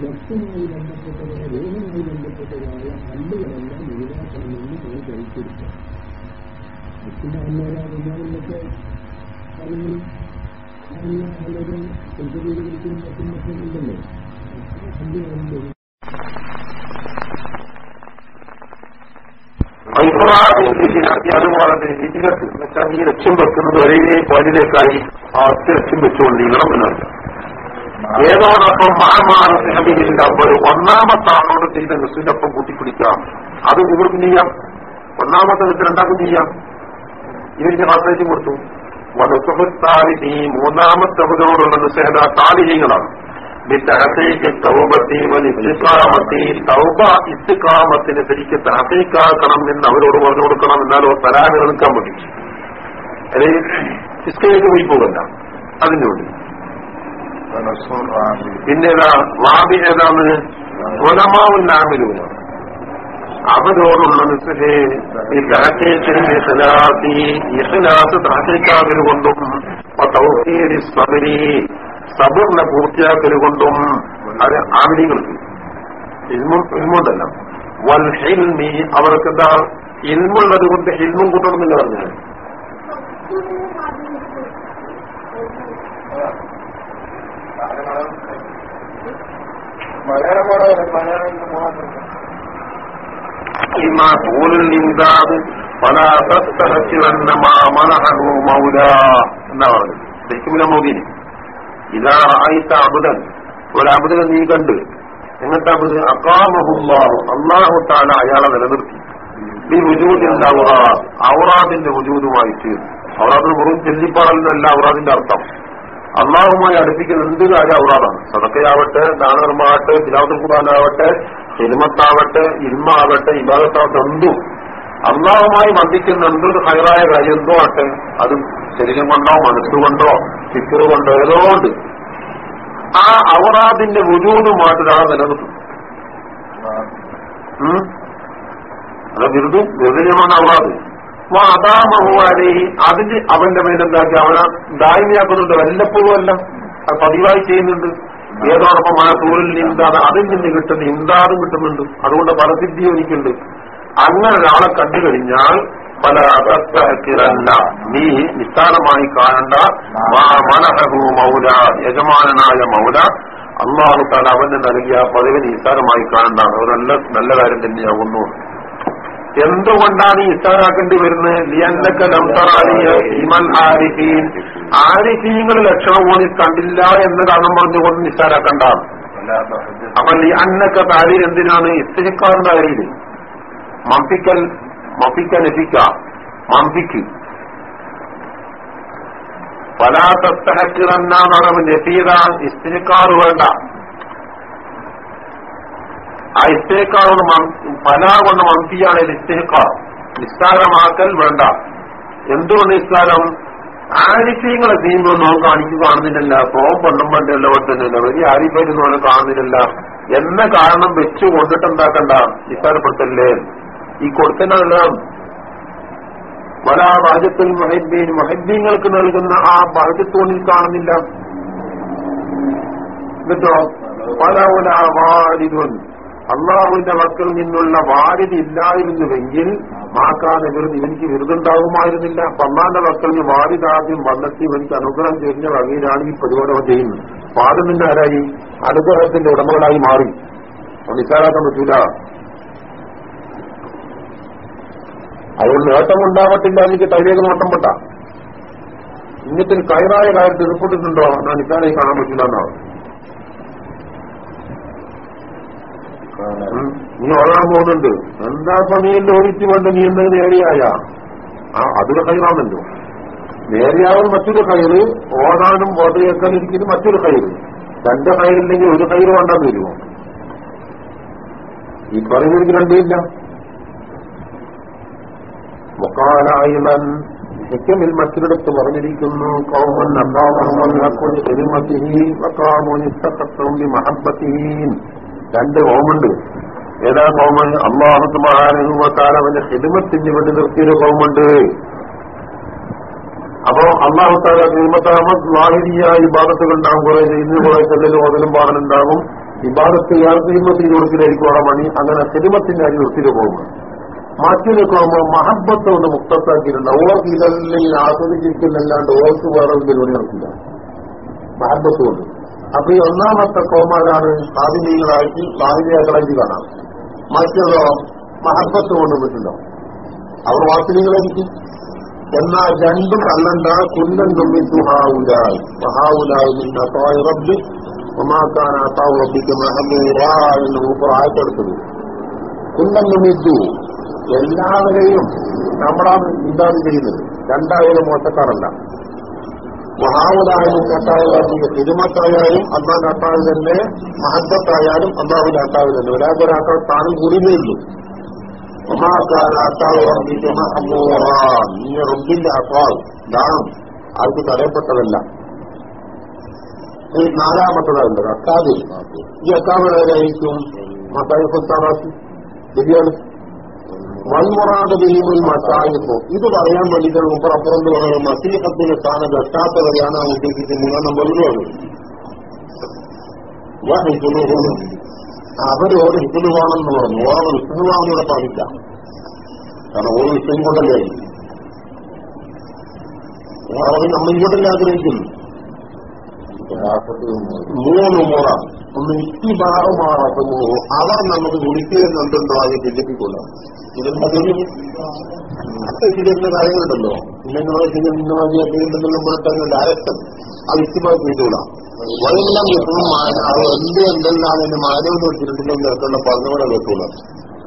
ലക്ഷമായി ബന്ധപ്പെട്ടതായ രോഗമായി ബന്ധപ്പെട്ടതായ കല്ലുകളെല്ലാം ഒഴിവാക്കണമെന്ന് ഞാൻ കഴിച്ചെടുക്കുക ലക്ഷിന്റെ അമ്മയുടെ വിമാനമൊക്കെ കാര്യങ്ങൾ അതുപോലെ തന്നെ ഇതിനകത്ത് വെച്ചാൽ ഈ ലക്ഷ്യം വെക്കുന്നത് ഒരേ പോലിലേക്കായി ആ ലക്ഷ്യം വെച്ചുകൊണ്ടിരിക്കണം എന്നല്ല ഏതോടൊപ്പം അപ്പോൾ ഒന്നാമത്തെ ആളോട് ചെയ്ത നെസ്സിനൊപ്പം കൂട്ടിപ്പിടിക്കാം അത് ഇവർക്ക് ചെയ്യാം ഒന്നാമത്തെ ലക്ഷ്യം രണ്ടാക്കും ചെയ്യാം ഇവർക്ക് ആശ്രയിച്ചു കൊടുത്തു. വനസുഹത്താലിഹി മൂന്നാമത്തെ അവരോടുള്ള നിസ്സേഹത താലിഹീങ്ങളാണ്. ഇസ്തിക്കാമത്തിന് ശരിക്ക് തഹസീക്കാക്കണം എന്ന് അവരോട് പറഞ്ഞു കൊടുക്കണം എന്നാലോ തരാന് നിൽക്കാൻ മതി അല്ലെങ്കിൽ ഇസ്കയിലേക്ക് പോയി പോകണ്ട വേണ്ടി പിന്നേതാ വാബി ഏതാണ് ഗുണമാവുന്നാമിലൂന അവരോടുള്ള നിസ്സഹേ ഈ തഹസീക്കാകൽ കൊണ്ടും തൗഹീദി സബറിനെ പൂർത്തിയാക്കൽ കൊണ്ടും അത് ആമിനികൾക്ക് ഇൽമുണ്ടല്ല. വൽ ഹിൽമി അവർക്ക് എന്താ ഇൽമുള്ളത് കൊണ്ട് ഹിൽമും കൂട്ടണമെന്നില്ല മൗല എന്നാ പറഞ്ഞു ശരിക്കും മൗദീന് ഇതാ ആയിത്ത അബുദൻ. ഒരബുദനെ നീ കണ്ട്. എന്നിട്ട് അബുദ് അക്കാമഹുല്ലാഹു അള്ളാഹു താല അയാളെ നിലനിർത്തി. ഈ വുജൂദിന്റെ ഔറാദ് ഔറാദിന്റെ വുജൂദുമായി തീർന്നു ഔറാദിന് വെറും ചെല്ലിപ്പാടലിനല്ല ഔറാദിന്റെ അർത്ഥം. അള്ളാഹുമായി അടുപ്പിക്കുന്ന എന്ത് കാര്യം ഔറാദാണ്? സദക്കയാവട്ടെ ദാനധർമാവട്ടെ തിലാവത്തുൽ ഖുർആാനാവട്ടെ ഹിൽമത്താവട്ടെ ഇൽമാവട്ടെ ഇബാദത്താവട്ടെ എന്തും. അള്ളാഹുമായി ബന്ധിക്കുന്ന എന്തൊരു ഹൈറായ കാര്യം എന്തോ ആട്ടെ അത് ശരീരം കൊണ്ടോ മനസ്സുകൊണ്ടോ ഫിക്കറ് കൊണ്ടോ ഏതോ ഉണ്ട് ആ അവറാദിന്റെ വുജൂദുമായിട്ട് ഒരാളെ നിലനിർത്തും. അത് ബിരുദും ബിരുദമാണ് അതാ അതാമഹുവാരെ അതിന് അവന്റെ മേലെന്താക്കി അവനെ ദായിനിയാക്കുന്നുണ്ട്. വല്ലപ്പോഴും അല്ല. അത് പതിവായി ചെയ്യുന്നുണ്ട്. ഏതോടൊപ്പം ആ സൂര്യനിൽ ഇന്താത് അതിൽ നിന്ന് കിട്ടുന്ന ഇന്താതും കിട്ടുന്നുണ്ട്. അതുകൊണ്ട് പരസിദ്ധി എനിക്കുണ്ട്. അങ്ങനെ ഒരാളെ കണ്ടു കഴിഞ്ഞാൽ പല അകത്തല്ല നീ നിസ്സാരമായി കാണണ്ട. മനഹു മൗല. യജമാനനായ മൗല. അള്ളാഹു താല അവന് നൽകിയ പദവി നിസ്സാരമായി കാണണ്ട. അത് നല്ല നല്ല കാര്യം തന്നെയാകുന്നു എന്തുകൊണ്ടാണ് ഇസ്താറാക്കേണ്ടി വരുന്നത്? ആരിഫീങ്ങൾ ലക്ഷണം പോലും കണ്ടില്ല എന്ന് കാരണം പറഞ്ഞുകൊണ്ട് നിസ്സാരാക്കണ്ട അപ്പൊ ഈ താരി താരീർ എന്തിനാണ്? ഇസ്തിരിക്കാറിന്റെ അരിയിൽ മമ്പിക്കൽ മപ്പിക്ക നഫിക്ക മമ്പിക്ക് പലാത്തഹക്കിറന്നാണ് നഫീത ഇസ്തിരിക്കാറ് വേണ്ട. ആ ഇസ്തേക്കാറോട് പല കൊണ്ട് മന്തിയാണ് ഇസ്തേക്കാർ നിസ്സാരമാക്കൽ വേണ്ട. എന്തുകൊണ്ട് നിസ്സാരം? ആരിഫ്യങ്ങളെ നീന്തോ നമുക്ക് കാണിക്കു കാണുന്നില്ല പ്രോം പണ്ടും പണ്ടല്ല തന്നെ വലിയ ആരിഫായിരുന്നു നമ്മൾ കാണുന്നില്ല എന്ന കാരണം വെച്ചു കൊണ്ടിട്ട് എന്താക്കണ്ട നിസ്സാരപ്പെടുത്തല്ലേ? ഈ കൊടുത്തനല്ല വല ബാഹ്യത്തിൽ മൊഹബീൻ മൊഹബീങ്ങൾക്ക് നൽകുന്ന ആ ബാഹ്യത്തോണിൽ കാണുന്നില്ല. എന്നിട്ടോ? പല വാരിതുൻ അള്ളാഹുവിന്റെ മക്കൾ നിന്നുള്ള വാരിത ഇല്ലായിരുന്നുവെങ്കിൽ മാക്കാതെ വെറുതെ എനിക്ക് വിരുദുണ്ടാകുമായിരുന്നില്ല പന്നാന്റെ മക്കളിന് വാരിതാദ്യം വന്നെത്തി എനിക്ക് അനുഗ്രഹം ചെയ്യുന്ന വകയിലാണ് ഈ പരിപാടി ചെയ്യുന്നത്. പാടുന്നതിന്റെ ആരായി അനുഗ്രഹത്തിന്റെ ഉടമകളായി മാറി. നിസ്സാരാക്കാൻ പറ്റൂല. അതുകൊണ്ട് നേട്ടമുണ്ടാവട്ടില്ല എനിക്ക് തൈലേക്ക് നോട്ടം പെട്ട ഇങ്ങനത്തെ കയറായ കാര്യത്തിൽ ഏർപ്പെട്ടിട്ടുണ്ടോ ഞാൻ നിസ്സാരായി കാണാൻ പറ്റില്ല എന്നാണ് നീ ഓടാൻ പോകുന്നുണ്ട്. എന്താ സമയത്ത് ഒഴിച്ചു കൊണ്ട് നീ എന്തെങ്കിലും നേരെയായ? ആ അതിലെ കയറാണല്ലോ നേരെയാവും മറ്റൊരു കയറ് ഓടാനും ഓടയേക്കാൻ ഇരിക്കുന്നു മറ്റൊരു കയറ് രണ്ട് കയറില്ലെങ്കിൽ ഒരു കയറ് വേണ്ടാന്ന് വരുമോ? ഈ പറയുന്നതിന് രണ്ടുമില്ല മുക്കാലായിമൻ ഹിക്കമിൽ മറ്റൊരിടത്ത് പറഞ്ഞിരിക്കുന്നു കൗമൻ മഹബത്തിഹീൻ രണ്ട് കോമുണ്ട് ഏതാ കോമൻ അള്ളാഹത്ത് മഹാനുഭവത്താൽ അവന്റെ വേണ്ടി നിർത്തിയൊരു കോമുണ്ട് അപ്പോ അള്ളാഹുത്താല താല ഹിമത്താമത് ലാഹിരിയായ ഇബാദത്തുകൾ ഉണ്ടാകും കുറെ ഇന്ന് കുറെ ചെല്ലലും ഓതലും പാടലുണ്ടാകും ഇബാദത്ത് ഇയാൾക്ക് ഹിമത്തിന് കൊടുക്കലായിരിക്കും അവിടെ മണി അങ്ങനെ സിനിമത്തിന്റെ അരി നിർത്തിയിട്ട് പോകുമ്പോൾ മറ്റൊരു കോമ മഹബത്ത് കൊണ്ട് മുക്തത്താക്കിയിട്ടുണ്ട്. ഓർക്ക് ഇതെല്ലാം ആസ്വദിച്ചിരിക്കുന്നല്ലാണ്ട് ഓർക്ക് വേറെ പരിപാടി നടക്കില്ല. മഹബത്ത് കൊണ്ട്. അപ്പൊ ഈ ഒന്നാമത്തെ കോമാരാണ് സാധിനീകളാക്കി സാഹിത്യകളായിട്ട് കാണാം. മറ്റതോ മഹബത്ത് കൊണ്ട് പറ്റില്ല അവർ വാസിനികളായിരിക്കും. എന്നാൽ രണ്ടും അല്ലണ്ട കുല്ലൻ തമ്മിൽ തുഹാവുലായി മഹാവുലായി നിന്ന തോയ റബ്ബിക്ക് മഹബൂറ എന്ന് ആയത്തെടുത്തത്. കുല്ലൻ തമ്മിച്ചു എല്ലാവരെയും നമ്മളാണ് എന്താണ് ചെയ്യുന്നത്. രണ്ടായാലും മോശക്കാരല്ല. മഹാവുലായാലും കട്ടായാലും തിരുമത്തായാലും അന്നാൻ അട്ടാവ് തന്നെ മഹത്വത്തായാലും അന്നാവിന്റെ അട്ടാവ് തന്നെ. ഒരാൾക്ക് ഒരാൾക്കാൾ സ്ഥാനം കൂടിയേ ഉള്ളൂ. നീ റബ്ബിന്റെ അപ്പാവ് ദാനം ആർക്ക് തടയപ്പെട്ടതല്ല. ഈ നാലാമത്തതുണ്ട് അക്കാദ് ഈ അക്കാദായിരിക്കും മത്തായി കൊത്താറാക്കി ശരിയാണ്. മൺമുറാദ ബിഹിമുൽ മസായിപ്പോ. ഇത് പറയാൻ വേണ്ടിയിട്ട് മുമ്പ് അപ്പുറം പറയുന്നത് മസീഹത്തിന്റെ സ്ഥാനം എത്താത്തവരെയാണ് ഉദ്ദേശിച്ചത് മൂന്നാം നമ്പറിലുള്ളത് അവരോട് ഹിസുലുവാണെന്ന് പറഞ്ഞു. ഓരോ വിഷ്ണുവാണെന്നൂടെ പറഞ്ഞില്ല. കാരണം ഓരോ വിഷയം കൊണ്ടല്ലേ? ഓരോ നമ്മൾ ഇങ്ങോട്ടല്ലേ ആഗ്രഹിക്കുന്നു മൂന്ന് മുറ ഇത്തിബാറുമാറത്തുമോ അവർ നമുക്ക് വിളിക്കുന്നുണ്ടോ അത് ചിന്തിപ്പിക്കില്ല ഇതിന്റെ കാര്യങ്ങളുണ്ടല്ലോ. ഇന്നെങ്കിലും ഇന്നെന്നുള്ള ഡയറക്ടർ അത് ഇത്തിബാ ചെയ്തോളാം വരെല്ലാം എപ്പോഴും എന്ത് എന്തെല്ലാം എന്റെ മാനവെന്ന് വെച്ചിട്ടുണ്ടെങ്കിൽ പറഞ്ഞവരെ കേട്ടുള്ള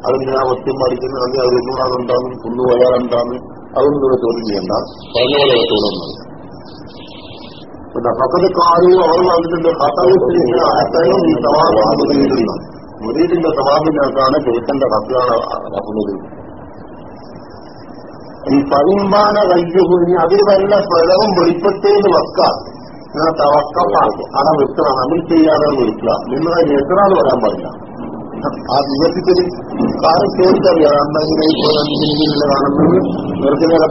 അതിന് ആ ഒറ്റം പഠിക്കുന്ന അത് അത് ഒന്നുകൂടാതെന്താണ് ഉണ്ടാകും അതൊന്നും ഇവിടെ ചോദ്യം ചെയ്യണ്ട. പറഞ്ഞവരെ കേട്ടുള്ളൂ പക്കത്ത് കാര്യം അവർ വന്നിട്ടുണ്ട് ഹത്തയും ഈ സവാബ് മുരീദിന്റെ സവാബിനകത്താണ് കത്താണ് അഹമ്മദ് ഈ പരിമ്പാന കയ്യുകുഞ്ഞ് അതിൽ വല്ല പ്രഴവും വെളിപ്പെട്ടേന്ന് വെക്കാം. ഞാൻ തവക്കപ്പാക്കും വെക്കണം അമിൽ ചെയ്യാതെ വിളിക്കുക നിങ്ങളെ എത്രാന്ന് പറയാൻ പാടില്ല. ആ ദിവസത്തിൽ കാര്യം ചോദിച്ചറിയാം എന്തെങ്കിലും കാണുന്നത് വെറുതെ നേരെ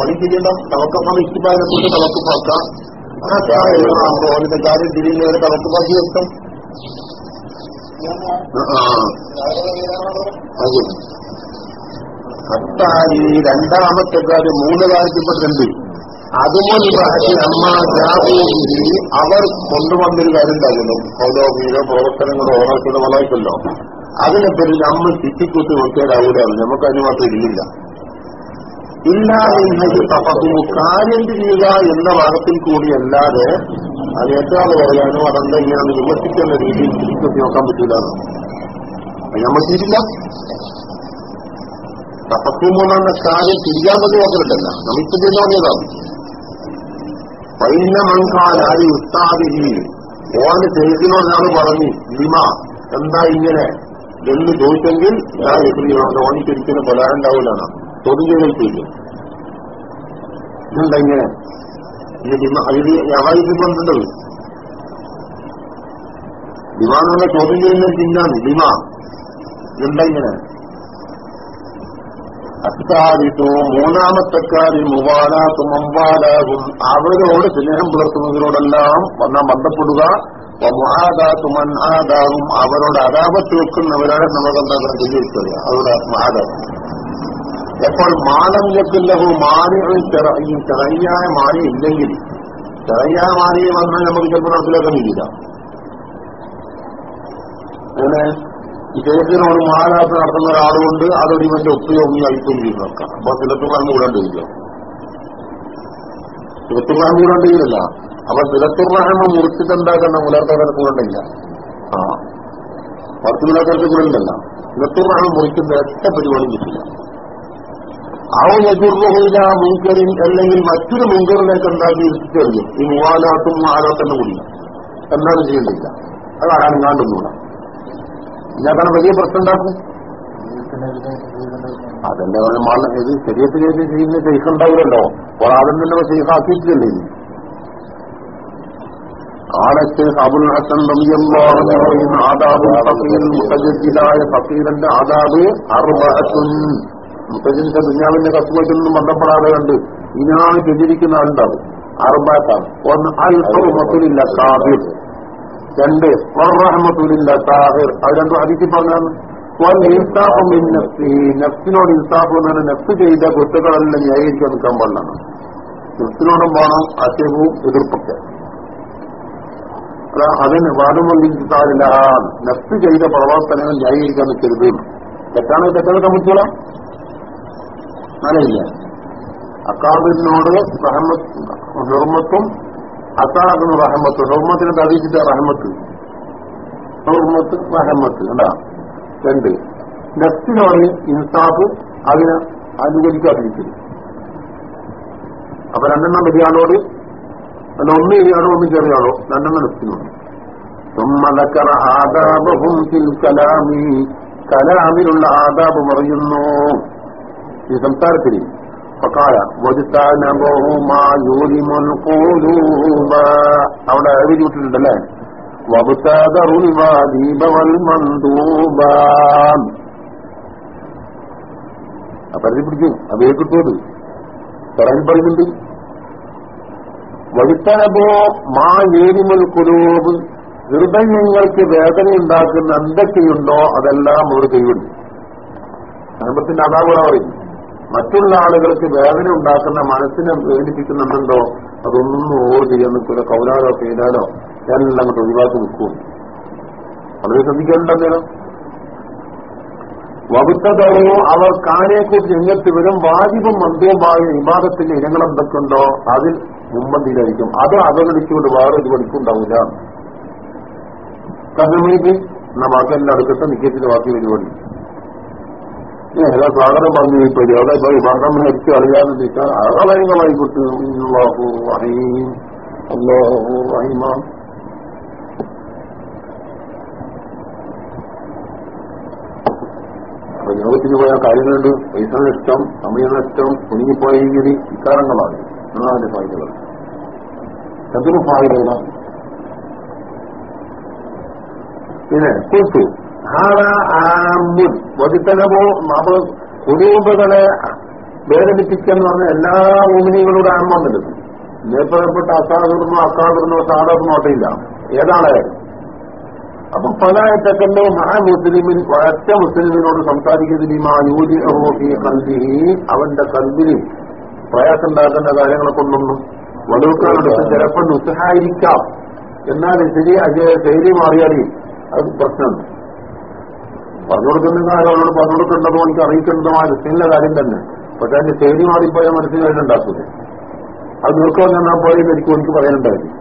പറയാനല്ലാണ്ട് പഠിപ്പിക്കേണ്ട തവക്കപ്പാണ് ഇഷ്ടമായതിനെ കൊണ്ട് തവക്കപ്പാക്കാം. ആ അതിന്റെ കാര്യം തിരിഞ്ഞവരെ തവക്കപ്പാക്കി വെക്കാം അതെ രണ്ടാമത്തെ കാര്യം മൂന്ന് കാര്യത്തിൽപ്പെട്ടിട്ടുണ്ട് അതുപോലെ അമ്മ ജാതീയ അവർ കൊണ്ടുവന്നൊരു കാര്യം ഉണ്ടാകുന്നു ഔദ്യോഗിക പ്രവർത്തനങ്ങളും ഓരോരുത്തരുടെ വളർത്തല്ലോ അതിനെപ്പറ്റി നമ്മൾ നോക്കിയാൽ നോക്കിയാലാവൂലാണ് നമുക്ക് അതിന് മാത്രം ഇല്ലില്ല. ഇല്ല എന്നത് തപ്പുന്നു കാര്യം ചെയ്യുക എന്ന ഭാഗത്തിൽ കൂടിയല്ലാതെ അത് ഏറ്റവും പറയാനോ അതെന്താ ഇങ്ങനെ വിമർശിക്കുന്ന രീതിയിൽ ചുറ്റിക്കുത്തി നോക്കാൻ പറ്റില്ല ഞാൻ ചെയ്തില്ല തപ്പക്കുമ്പോഴെന്ന കാര്യം തിരിയാൻ പറ്റി നോക്കലുണ്ടല്ല നമുക്ക് തോന്നിയതാണ് പൈന മൺകാലായി ഉസ്താദിഹി. ഓന്റെ ചെയ്തിനോട് ഞാൻ പറഞ്ഞു ലിമ എന്താ ഇങ്ങനെ? എന്ന് ചോദിച്ചെങ്കിൽ ഞാൻ എപ്പോഴും ഓണിക്കൊരിക്കലും കൊല്ലാറുണ്ടാവില്ലാണ് ചോദ്യം ചെയ്തിട്ടില്ല ഇതെന്താ ഇങ്ങനെ? അതിൽ യാവായിട്ടുണ്ട് ലിമ എന്നുള്ള ചോദ്യം ചെയ്യുന്ന ചിന്താണ് ലിമ എന്താ ഇങ്ങനെ? അത്താരിത്തോ മൂന്നാമത്തെ കാര്യം മുവാലാത്തും അമ്പാലാകും അവരോട് സ്നേഹം പുലർത്തുന്നതിനോടെല്ലാം വന്നാൽ ബന്ധപ്പെടുക. മഹാദാത്തും അൻഹാദാകും അവരോട് അതാപത്ത് വെക്കുന്നവരാണ് നമ്മളെന്താ ചെയ്യുക അവരുടെ മഹാദാവും എപ്പോൾ മാനം വെക്കുന്നഹു ചെറിയ ചെറിയായ മാലി ഇല്ലെങ്കിൽ ചെറിയായ മാലി വന്നാൽ നമുക്ക് ചിലപ്പോൾ നടപ്പിലാക്കാൻ ഇല്ല അങ്ങനെ ഇദ്ദേഹത്തിനോട് മാലാത്ത നടത്തുന്ന ഒരാളുകൊണ്ട് അതൊരു ഇവന്റെ ഒപ്പിയോഗം അയക്കുകയും നോക്കാം അപ്പൊ സിലത്തുറാൻ കൂടാണ്ടിരിക്കും. തിലത്ത് പറഞ്ഞു കൂടാണ്ടിരിക്കില്ല. അപ്പൊ സിലത്തുറാഹമ മുറിച്ചിട്ട് എന്താക്കുന്ന മുലർക്കാർക്ക് കൂടണ്ടില്ല ആ. പത്ത് മുലക്കാർക്ക് കൂടണ്ടല്ല സിലത്തുറാഹമ മുറിക്കുന്ന ഒറ്റ പരിപാടി കിട്ടില്ല. അവൻ എതിർവഹില മുൻകറിൻ അല്ലെങ്കിൽ മറ്റൊരു മുൻകറിലേക്ക് കണ്ടാൽ തിരിച്ചറിയും ഈ മൂവാലാത്തും മാലാത്തന്നെ കൂടി. എന്താണ് ചെയ്യേണ്ടില്ല അത് ആരാനും ഇതിനകത്താണ് വലിയ പ്രശ്നം ഉണ്ടാക്കും അതന്നെ മാള ഇത് ശരീരത്തിൽ ചെയ്യുന്ന ചെയ്ക്കുണ്ടാവില്ലല്ലോ അപ്പോൾ ആദ്യം തന്നെ ഇനി. ആടച്ച് അബുൽ ഹസൻ പറയുന്ന ആദാബ് അറുബത്തുൻ മുത്തജിന്റെ ദുഞ്ഞാവിന്റെ കത്തുവയ്ക്കൊന്നും ബന്ധപ്പെടാതെ കണ്ട് ഇനാണ് ചെഞ്ചിരിക്കുന്ന ആളുണ്ടാവും. അറുബത്താണ് ഒന്ന് അൽ സാഹിർ രണ്ട് റഹ്മത്തുലില്ല സാഹിർ അത് രണ്ടും അതിക്ക് പറഞ്ഞാണ് നഫ്സിനോട് ഇൻസാഫ് പറഞ്ഞാൽ നഫ്സ് ചെയ്ത കുറ്റങ്ങളെല്ലാം ന്യായീകരിക്കാൻ നിൽക്കാൻ പാടില്ലാണ് നഫ്സിനോടും വേണം ആശയവും എതിർപ്പൊക്കെ. അതാ അതിന് വാദമൊന്നില്ല നഫ്സ് ചെയ്ത പ്രവർത്തനങ്ങൾ ന്യായീകരിക്കാൻ നിൽക്കരുത്. തെറ്റാണ് തെറ്റാണ് സമ്മതിച്ചോളാം നല്ലയില്ല അക്കാബിനോട് ഹുർമത്തും അസാഖിന് റഹമത്ത് ഹുർമത്തിനെ തടിച്ചിട്ട് റഹമത്ത്. ഹുർമത്ത് റഹമത്ത് കണ്ടാ രണ്ട്. നഫ്സിനോട് ഇൻസാഫ് അതിനെ അനുകരിക്കാതിരിക്കും അപ്പൊ രണ്ടെണ്ണം വലിയാളോട് അല്ല ഒന്ന് ഇരിയാണോ ഒന്ന് ചെറിയാണോ? രണ്ടെണ്ണം നഫ്സിനോട്. ثم ആദാപഹും കലാമി കലാമിലുള്ള ആദാബ് പറയുന്നു. ഈ സംസാരത്തിൽ ഫക്കാല അവിടെ എഴുതി വിട്ടിട്ടുണ്ടല്ലേ? പരിധി പിടിക്കും അത് കിട്ടുമത് പറയാൻ പറയുന്നുണ്ട് വഴുത്തനബോ മാ ഏരിമൽ കുലൂബ് ഹൃദയങ്ങൾക്ക് വേദന ഉണ്ടാക്കുന്ന എന്തൊക്കെയുണ്ടോ അതെല്ലാം അവർ കൈവിടും അതാ കൂടെ പറയും. മറ്റുള്ള ആളുകൾക്ക് വേദന ഉണ്ടാക്കുന്ന മനസ്സിനെ വേദനിപ്പിക്കുന്നുണ്ടോ അതൊന്നും ചെയ്യാൻ നിൽക്കില്ല കൗലാലോ ചെയ്താലോ എല്ലാം അങ്ങോട്ട് ഒഴിവാക്കി നിൽക്കും. വളരെ ശ്രദ്ധിക്കേണ്ടല്ലോ വകുത്തതോ അവർ കാനെക്കുറിച്ച് രംഗത്ത് വരും? വാജിബും മന്ത്രവുമായ വിവാദത്തിന്റെ ഇനങ്ങൾ എന്തൊക്കെയുണ്ടോ അതിൽ മുമ്പന്തിയിലായിരിക്കും അത് അവഗണിച്ചുകൊണ്ട് വേറെ ഒരു പഠിക്കുണ്ടാവില്ല കഥമീതി എന്നാ ബാക്കിയെല്ലാം അടുക്കട്ടെ നിക്കത്തിന്റെ ബാക്കി പരിപാടി. ഏതാ സ്വാഗതം പറഞ്ഞു ഇപ്പൊ അവിടെ ഇപ്പൊ വിഭാഗം മരിച്ചു അറിയാതെ നിൽക്കാൻ അള്ളാഹു റഹീം. അള്ളാഹു അപ്പൊ യോഗത്തിന് പോയ കാര്യങ്ങളുണ്ട്. പൈസ നഷ്ടം സമയ നഷ്ടം കുടുങ്ങിപ്പോയെങ്കിൽ ഇക്കാരങ്ങളാണ് എന്നാണ് ഫായിദകൾ. എന്തിനു ഫായിദകളാണ്? പിന്നെ കുറിച്ചു വധിത്തനമോ നമ്മൾ കുടിയുമ്പകളെ വേദനിപ്പിക്കെന്ന് പറഞ്ഞ എല്ലാ ഭൂമിനികളുടെ ആണെന്നുണ്ട് നേപ്പറപ്പെട്ട അസാദുർന്നോ അക്കാദുർന്നോ സാധാരണോ ഒട്ടില്ല ഏതാണായാലും അപ്പൊ പലായത്തക്കല്ലോ മഹാ മുസ്ലിമിൻ ഒറ്റ മുസ്ലിമിനോട് സംസാരിക്കുന്നതിന് യൂതി കൽവിഹി അവന്റെ കൽബിന് പ്രയാസമുണ്ടാക്കുന്ന കാര്യങ്ങളെ കൊണ്ടൊന്നും വലൂക്കാനടുത്ത് ചിലപ്പോൾ ഉത്സാഹായിരിക്കാം എന്നാൽ ശരി അജയ ശൈലി മാറിയാലേ അത് പ്രശ്നം പറഞ്ഞു കൊടുക്കുന്ന ആരോട് പറഞ്ഞു കൊടുക്കേണ്ടതോ എനിക്ക് അറിയിക്കേണ്ടതോ ആ റിസ്നിന്റെ കാര്യം തന്നെ. പക്ഷെ അതിന്റെ ശൈലി മാറിപ്പോയാൽ മനസ്സിൽ വേണ്ടുണ്ടാക്കുന്നത് അത് ദീർഘം നിന്നാൽ പോലും എനിക്ക് എനിക്ക് പറയാനുണ്ടായിരുന്നു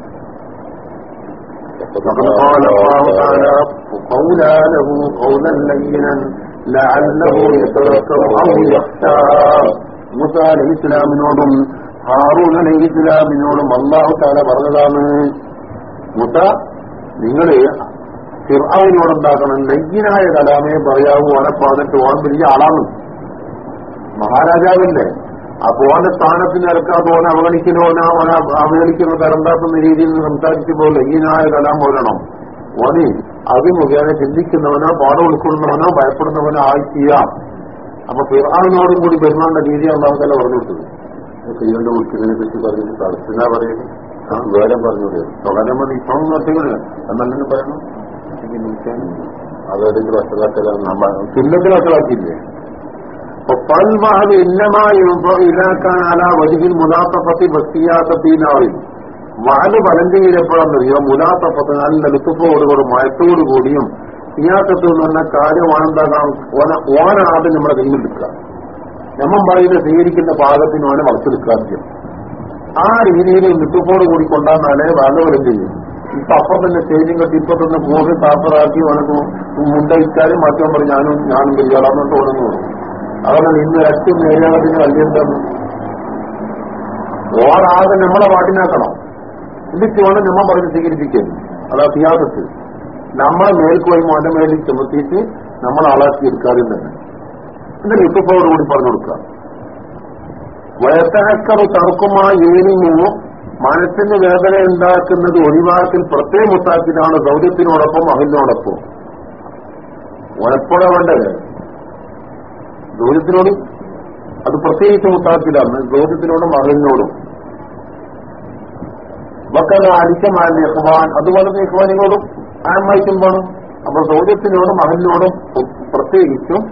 ഇസ്ലാമിനോടും ഹാറൂൻ അലഹി ഇസ്ലാമിനോടും അള്ളാഹു താല പറഞ്ഞതാണ് മൂസ നിങ്ങൾ ഫിർആവിനോടുണ്ടാക്കണം നെയ്യനായ കലാമേ പറയാവൂ. ഓനപ്പാന്നിട്ട് ഓൻ വലിയ ആളാണ്. മഹാരാജാവല്ലേ? അപ്പൊ ഓന്റെ സ്ഥാനത്തിന് ഇറക്കാതെ ഓനെ അവഗണിക്കലോ ഓനെ അവഗണിക്കുന്ന തരണ്ടാക്കുന്ന രീതിയിൽ സംസാരിക്കുമ്പോൾ ലയ്യനായ കലാം പോരണം ഓനെ അത് ചിന്തിക്കുന്നവനോ പാഠം ഉൾക്കൊള്ളുന്നവനോ ഭയപ്പെടുന്നവനോ ആയി ചെയ്യാം അപ്പൊ ഫിറാവിനോടും കൂടി പെരുമാണ്ട രീതി അള്ളാഹുതല പറഞ്ഞു കൊടുത്തത്. ചെയ്യേണ്ട കുറിച്ചതിനെ പറ്റി പറഞ്ഞു തടസ്സന പറയുന്നു. വേരം പറഞ്ഞു മതി ഇപ്പം ഒറ്റകൾ എന്നല്ലെന്ന് പറയണം? അതായത് വഷളാക്കലാണ് ചില്ലത്തിൽ വഷളാക്കിയില്ലേ പൽവാഹ് ഇന്നമായി ഇലാക്കാൻ അല വലുകിൽ മുലാത്തപ്പത്തി ഭക്തിയാത്തീനാവിൽ വാൽ വലന്റെ കീഴെപ്പോഴാണെന്നറിയോ മുലാത്തപ്പത്ത് നല്ല ലുത്തുപ്പോടുകൂടി മയത്തോടു കൂടിയും സിയാസത്ത് എന്ന് പറഞ്ഞ കാര്യമാണെന്താകാം ഓന ഓനാദ്യം നമ്മളെ കയ്യിലെടുക്കുക നമ്മൾ പറയുന്ന സ്വീകരിക്കുന്ന പാകത്തിന് ഓനെ വളച്ചെടുക്കുക ആ രീതിയിൽ ലുത്തുപ്പോട് കൂടി കൊണ്ടാന്നാലേ വാലവരം ചെയ്യും. ഇപ്പൊ അപ്പം തന്നെ സ്റ്റേജും കെട്ടി ഇപ്പൊ തന്നെ കൂടി താപ്പറാക്കി വണക്കു. മുണ്ടയിച്ചാലും മാറ്റാൻ പറഞ്ഞു ഞാനും ഞാനും പെരിയാളാന്ന് തോന്നുന്നു അതുകൊണ്ട് ഇന്ന് രണ്ടും നേരിടത്തിന് വലിയെന്താണ് ഓരാകെ നമ്മളെ പാട്ടിനാക്കണം. എന്നിട്ട് വേണം നമ്മൾ പറഞ്ഞ് സ്വീകരിപ്പിക്കാൻ. അതാ സിയാസത്ത് നമ്മളെ മേൽക്കുവായി മോന്റെ മേലിൽ ചുമത്തിയിട്ട് നമ്മൾ ആളാക്കി എടുക്കാതെ തന്നെ. എന്നിട്ട് യുദ്ധപ്പോട് കൂടി പറഞ്ഞു കൊടുക്കുക. വയത്തഹക്കറ് തർക്കുമായി ഏനിങ്ങോ മനസ്സിന് വേദന ഉണ്ടാക്കുന്നത് ഒഴിവാക്കൽ പ്രത്യേക മുത്താക്കിനാണ് ദൗത്യത്തിനോടൊപ്പം അഹിലിനോടൊപ്പം ഒലപ്പോഴാ വേണ്ടത് ദൗര്യത്തിനോടും അത് പ്രത്യേകിച്ച് മുത്താക്കിലാണ് ദൗത്യത്തിനോടും അഹിലിനോടും വക്കല അടിക്കമായ യഹ്വാൻ അതുപോലെ യഹ്വാനിനോടും ആമായിട്ടും വേണം അപ്പൊ ദൗത്യത്തിനോടും അഹിലിനോടും പ്രത്യേകിച്ചും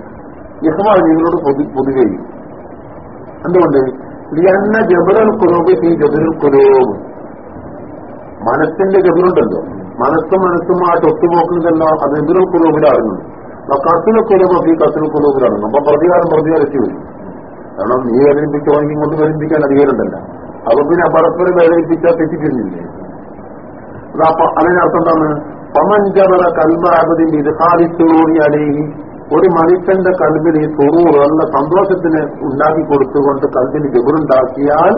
യഹ്വാനികളോട് പൊതുവെയും. എന്തുകൊണ്ട്? ലിയന്ന ജബുരൽ കുലൂബ് ഈ ജബുരൽ കുലൂബ്. മനസ്സിന്റെ ജബുരുണ്ടല്ലോ മനസ്സും മനസ്സും ആ ഒത്തുപോക്കുന്നതല്ലോ അത് ജബുരൽ കുലൂബിലാകുന്നു കത്തിലെ കുലൂബ് ഈ കത്തിലെ കുലൂബിലാകുന്നു അപ്പൊ പ്രതികാരം പ്രതികാരിച്ചു വരും കാരണം നീ വേദനിപ്പിച്ചോണെങ്കിൽ ഇങ്ങോട്ട് വേദനിപ്പിക്കാൻ അധികാരമുണ്ടല്ല. അപ്പൊ പിന്നെ പരസ്പരം വേദനിപ്പിച്ചാൽ തെറ്റിക്കുന്നില്ലേ അപ്പൊ അതിനർത്ഥം എന്താണ്? പമഞ്ചവറ കൽബാബദിൻ ഇത് സാധിച്ചു അലൈഹി ഒരു മനുഷ്യന്റെ കൽവിൽ ഈ തുറൂർ നല്ല സന്തോഷത്തിന് ഉണ്ടാക്കി കൊടുത്തുകൊണ്ട് കൽവിന് ജബറുണ്ടാക്കിയാൽ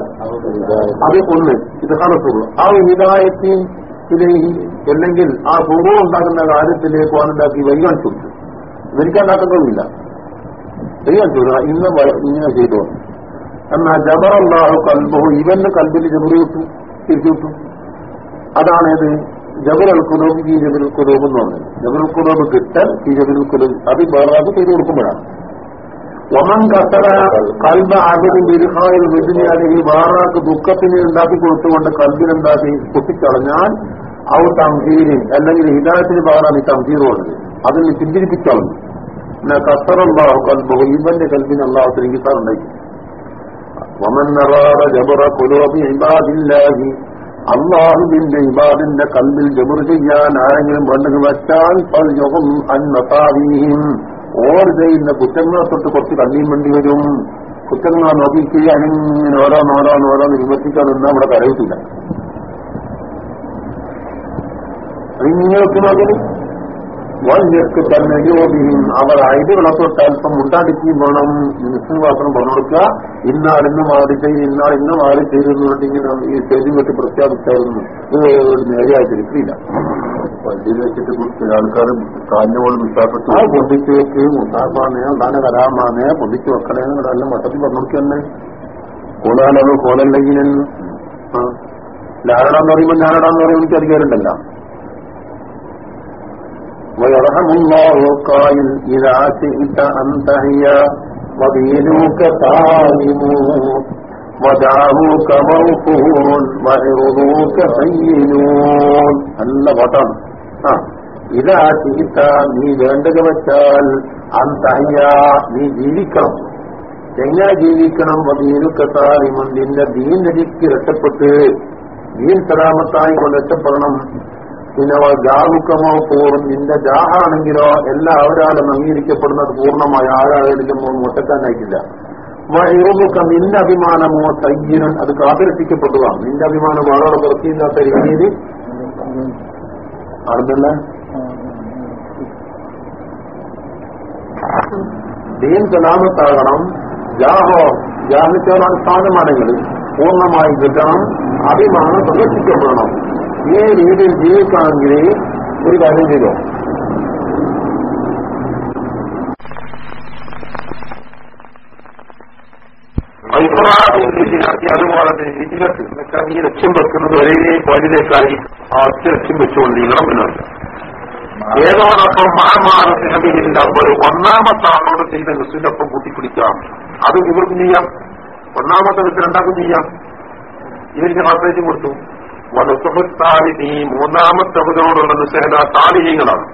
അത് ഒന്ന്. ഇത് കാണത്തുള്ളൂ. ആ ഇതിലേക്ക് അല്ലെങ്കിൽ ആ തുറൂർ ഉണ്ടാക്കുന്ന കാര്യത്തിലേക്ക് ഉണ്ടാക്കി വൈകാൻ കൊടുത്തു ഇവരിക്കാണ്ടാക്കുന്നതുമില്ല വൈകാൻ കൊടുക്കുക ഇന്ന് ഇങ്ങനെ ചെയ്തു. എന്നാൽ ജബറല്ലാഹു കൽബഹു ഇവന്റെ കൽബിൽ ജബർ കിട്ടും തിരിച്ചു കിട്ടും. അതാണേത്? ജബറുൽ കുലൂബ് ഈ ജബറുൽ കുലൂബ് എന്ന് പറഞ്ഞു. ജബറുൽ കുലൂബ് കിട്ടൽ ഈ ജബുൽ കുലൂബ് അത് വേറെ ചെയ്തു കൊടുക്കുമ്പോഴാണ്. ഒമൻ കത്തറ കൽബ ആദ്യം ബിരുഹായിൽ വിധിനെയാണെങ്കിൽ വേറാക്ക് ദുഃഖത്തിന് ഉണ്ടാക്കി കൊടുത്തുകൊണ്ട് കൽബിനുണ്ടാക്കി പൊട്ടിക്കളഞ്ഞാൽ ഔ തംസീരിൻ അല്ലെങ്കിൽ ഹിദായത്തിന് പകരം ഈ തംസീർ പറഞ്ഞത് അതിന് ചിന്തിപ്പിച്ചളഞ്ഞു പിന്നെ കത്തറുണ്ടാഹു കൽബ് ഇവന്റെ കൽബിന് അള്ളാഹു ومن വമൻ جبر قلوب കുലോബി ഇബാദില്ലാഹി അള്ളാഹുവിന്റെ ഇബാദിന്റെ കല്ലിൽ ജബർ ചെയ്യാൻ ആരെങ്കിലും വേണ്ടെന്ന് വെച്ചാൽ യുഗം അന്നതാവീഹിം. ഓർ ചെയ്യുന്ന കുറ്റങ്ങളെ തൊട്ട് കുറച്ച് കണ്ണീം വേണ്ടി വരും. കുറ്റങ്ങളെ ഓരോന്ന് നോരോ വിമർശിക്കാൻ നിന്നാൽ ഇവിടെ കരയിട്ടില്ല അതിങ്ങനെ നോക്കി വന്യർക്ക് തന്നെ യോഗ്യം അവർ ഐഡികളെ തൊട്ട് അല്പം ഉണ്ടാടിക്കുകയും വേണം. നിശ്ചയവാസനം പറഞ്ഞു കൊടുക്കുക ഇന്നാൾ ഇന്ന് മാറി ചെയ്യും ഇന്നാൾ ഇന്ന് മാറി ചെയ്തെന്ന് ഇങ്ങനെ ഈ സ്റ്റേജിൽ വെച്ച് പ്രഖ്യാപിച്ചായിരുന്നു. ഇത് നേരെയായിട്ടിരിക്കില്ല പള്ളിയിൽ വെച്ചിട്ട് ആൾക്കാർ കാഞ്ഞോട് ആ പൊതിച്ചു വെക്ക് മുസാഫാനെ അതാണ് കരാമാനെ പൊതിച്ചു വെക്കണേ എല്ലാം മട്ടത്തിൽ പറഞ്ഞു കൊടുക്കന്നെ കൂടാനത് കോലല്ലെങ്കിൽ ലാരടാന്ന് പറയുമ്പോൾ ഞാനടാന്ന് പറയുമ്പോൾ എനിക്ക് അധികാരമുണ്ടല്ലോ. ويرحم الله قائل إذا شئت أن تهيا ودينك تعالم ودعوك مرفوع وعرضوك سينون നല്ല പാട്ടാണ് ആ ഇതാ ചികിത്ത നീ വേണ്ടത് വെച്ചാൽ അന്തഹ്യ നീ ജീവിക്കണം എങ്ങനെ ജീവിക്കണം വധീനുക്ക താരിമൻ നിന്റെ ദീൻ രചിക്ക് രക്ഷപ്പെട്ട് ദീൻ സലാമത്തായി കൊണ്ട് രക്ഷപ്പെടണം പിന്നെ ജാവുക്കമോ പൂർണം നിന്റെ ജാഹാണെങ്കിലോ എല്ലാ എല്ലാവരാലും അംഗീകരിക്കപ്പെടുന്നത് പൂർണമായി ആരാളും മുട്ടക്കാനായിട്ടില്ല. വൈറുമുക്ക നിന്റെ അഭിമാനമോ സയ്യനൻ അത് കാത്തിരക്ഷിക്കപ്പെടുക നിന്റെ അഭിമാനം വളരെ വൃത്തിയില്ലാത്ത രീതിയിൽ അറിഞ്ഞല്ല ദീൻ സലാമത്താകണം. ജാഹോ ജാഹിച്ചവരാണ് സ്ഥാനമാണെങ്കിൽ പൂർണമായി കിട്ടണം. അഭിമാനം പ്രദർശിക്കപ്പെടണം ഈ രീതിയിൽ ജീവിക്കാമെങ്കിൽ ഒരു കാര്യം ചെയ്തോ? അതുപോലെ തന്നെ ഇതിനകത്ത് വെച്ചാൽ ഈ ലക്ഷ്യം വെക്കുന്നത് ഒരേ പോയിന്റിലേക്കായി ആ ഒറ്റ ലക്ഷ്യം വെച്ചുകൊണ്ടിരിക്കണം ഏതോടൊപ്പം മഹമാറിന്റെ ഒരു ഒന്നാമത്തെ ആളോട് ചെയ്ത നെസ്സിന്റെ ഒപ്പം കൂട്ടിപ്പിടിക്കാം. അത് ഇവർക്കും ചെയ്യാം. ഒന്നാമത്തെ വെച്ച് രണ്ടാക്കും ചെയ്യാം. ഇവർക്ക് കോർപ്പറേറ്റ് കൊടുത്തു. വനസുഹത്താലിനി മൂന്നാമത്തെ അവരോടുള്ള നിസ്സഹത താലിഹീങ്ങളാണ്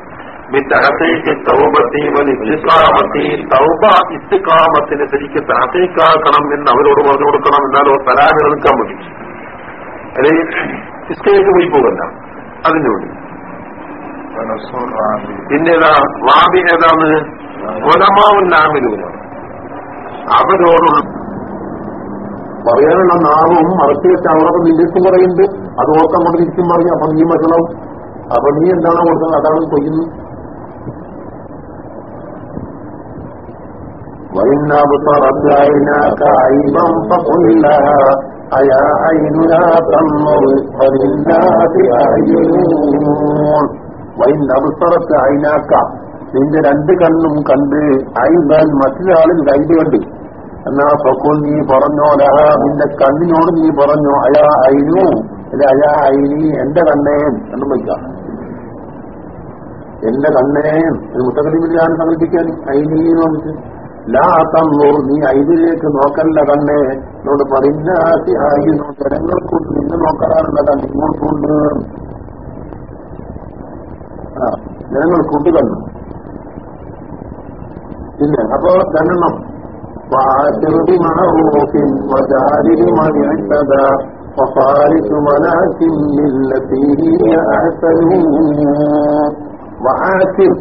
ഇസ്തിക്കാമത്തിന് ശരിക്ക് തഹത്തേക്കാക്കണം എന്ന് അവരോട് പറഞ്ഞു കൊടുക്കണം. എന്നാലോ തരാമി നിൽക്കാൻ വേണ്ടി അല്ലെങ്കിൽ ഇസ്കയിലേക്ക് പോയി പോകല്ല അതിനുവേണ്ടി പിന്നേതാ വാബി ഏതാണ്? ഒലമാവും നാമിലൂനാണ്. അവരോടുള്ള പറയാനുള്ള നാവും മറച്ചു വെച്ച അവരൊക്കെ നിന്റെടുത്തും പറയുന്നുണ്ട് അത് ഓർക്കാൻ കൊണ്ട് തിരിച്ചും പറഞ്ഞു അപ്പൊ നീ മനസ്സിലാവും അപ്പൊ നീ എന്താണോ കൊടുക്കുന്നത് അതാണ് കൊയ്യുന്നത് وإن عيناك عيبا فقل لها أيا عين لا تنظر فللناس أعينون وإن أبصرت عيناك നിന്റെ രണ്ട് കണ്ണും കണ്ട് ഐബൻ മറ്റൊരാളിൽ കൈത് കണ്ട് എന്നാ ഫക്കുൽ നീ പറഞ്ഞോ ലഹ നിന്റെ കണ്ണിനോട് നീ പറഞ്ഞോ അയാ അയിനു അല്ല അയാ അയിനി എന്റെ കണ്ണേൻ എന്നും വയ്ക്കാം എന്റെ കണ്ണേൻ മുത്തകലിമിൽ ഞാൻ സങ്കല്പിക്കാൻ അയിനി എന്ന് വന്നിട്ട് ലാ തന്നൂർ നീ അയിനിലേക്ക് നോക്കല്ല കണ്ണേ. എന്നോട് പടിഞ്ഞാത്തി ആയിരുന്നു ജനങ്ങൾക്കൊണ്ട് നിന്ന് നോക്കാറുള്ളതാ നിങ്ങൾക്കുണ്ട്. ആ ജനങ്ങൾക്കുണ്ട് കണ്ണു. പിന്നെ അപ്പോ രണ്ടെണ്ണം. وعاشر بمعروف وجعل لمن اعتدى ففارق ولكن التي هي أحسن وآكل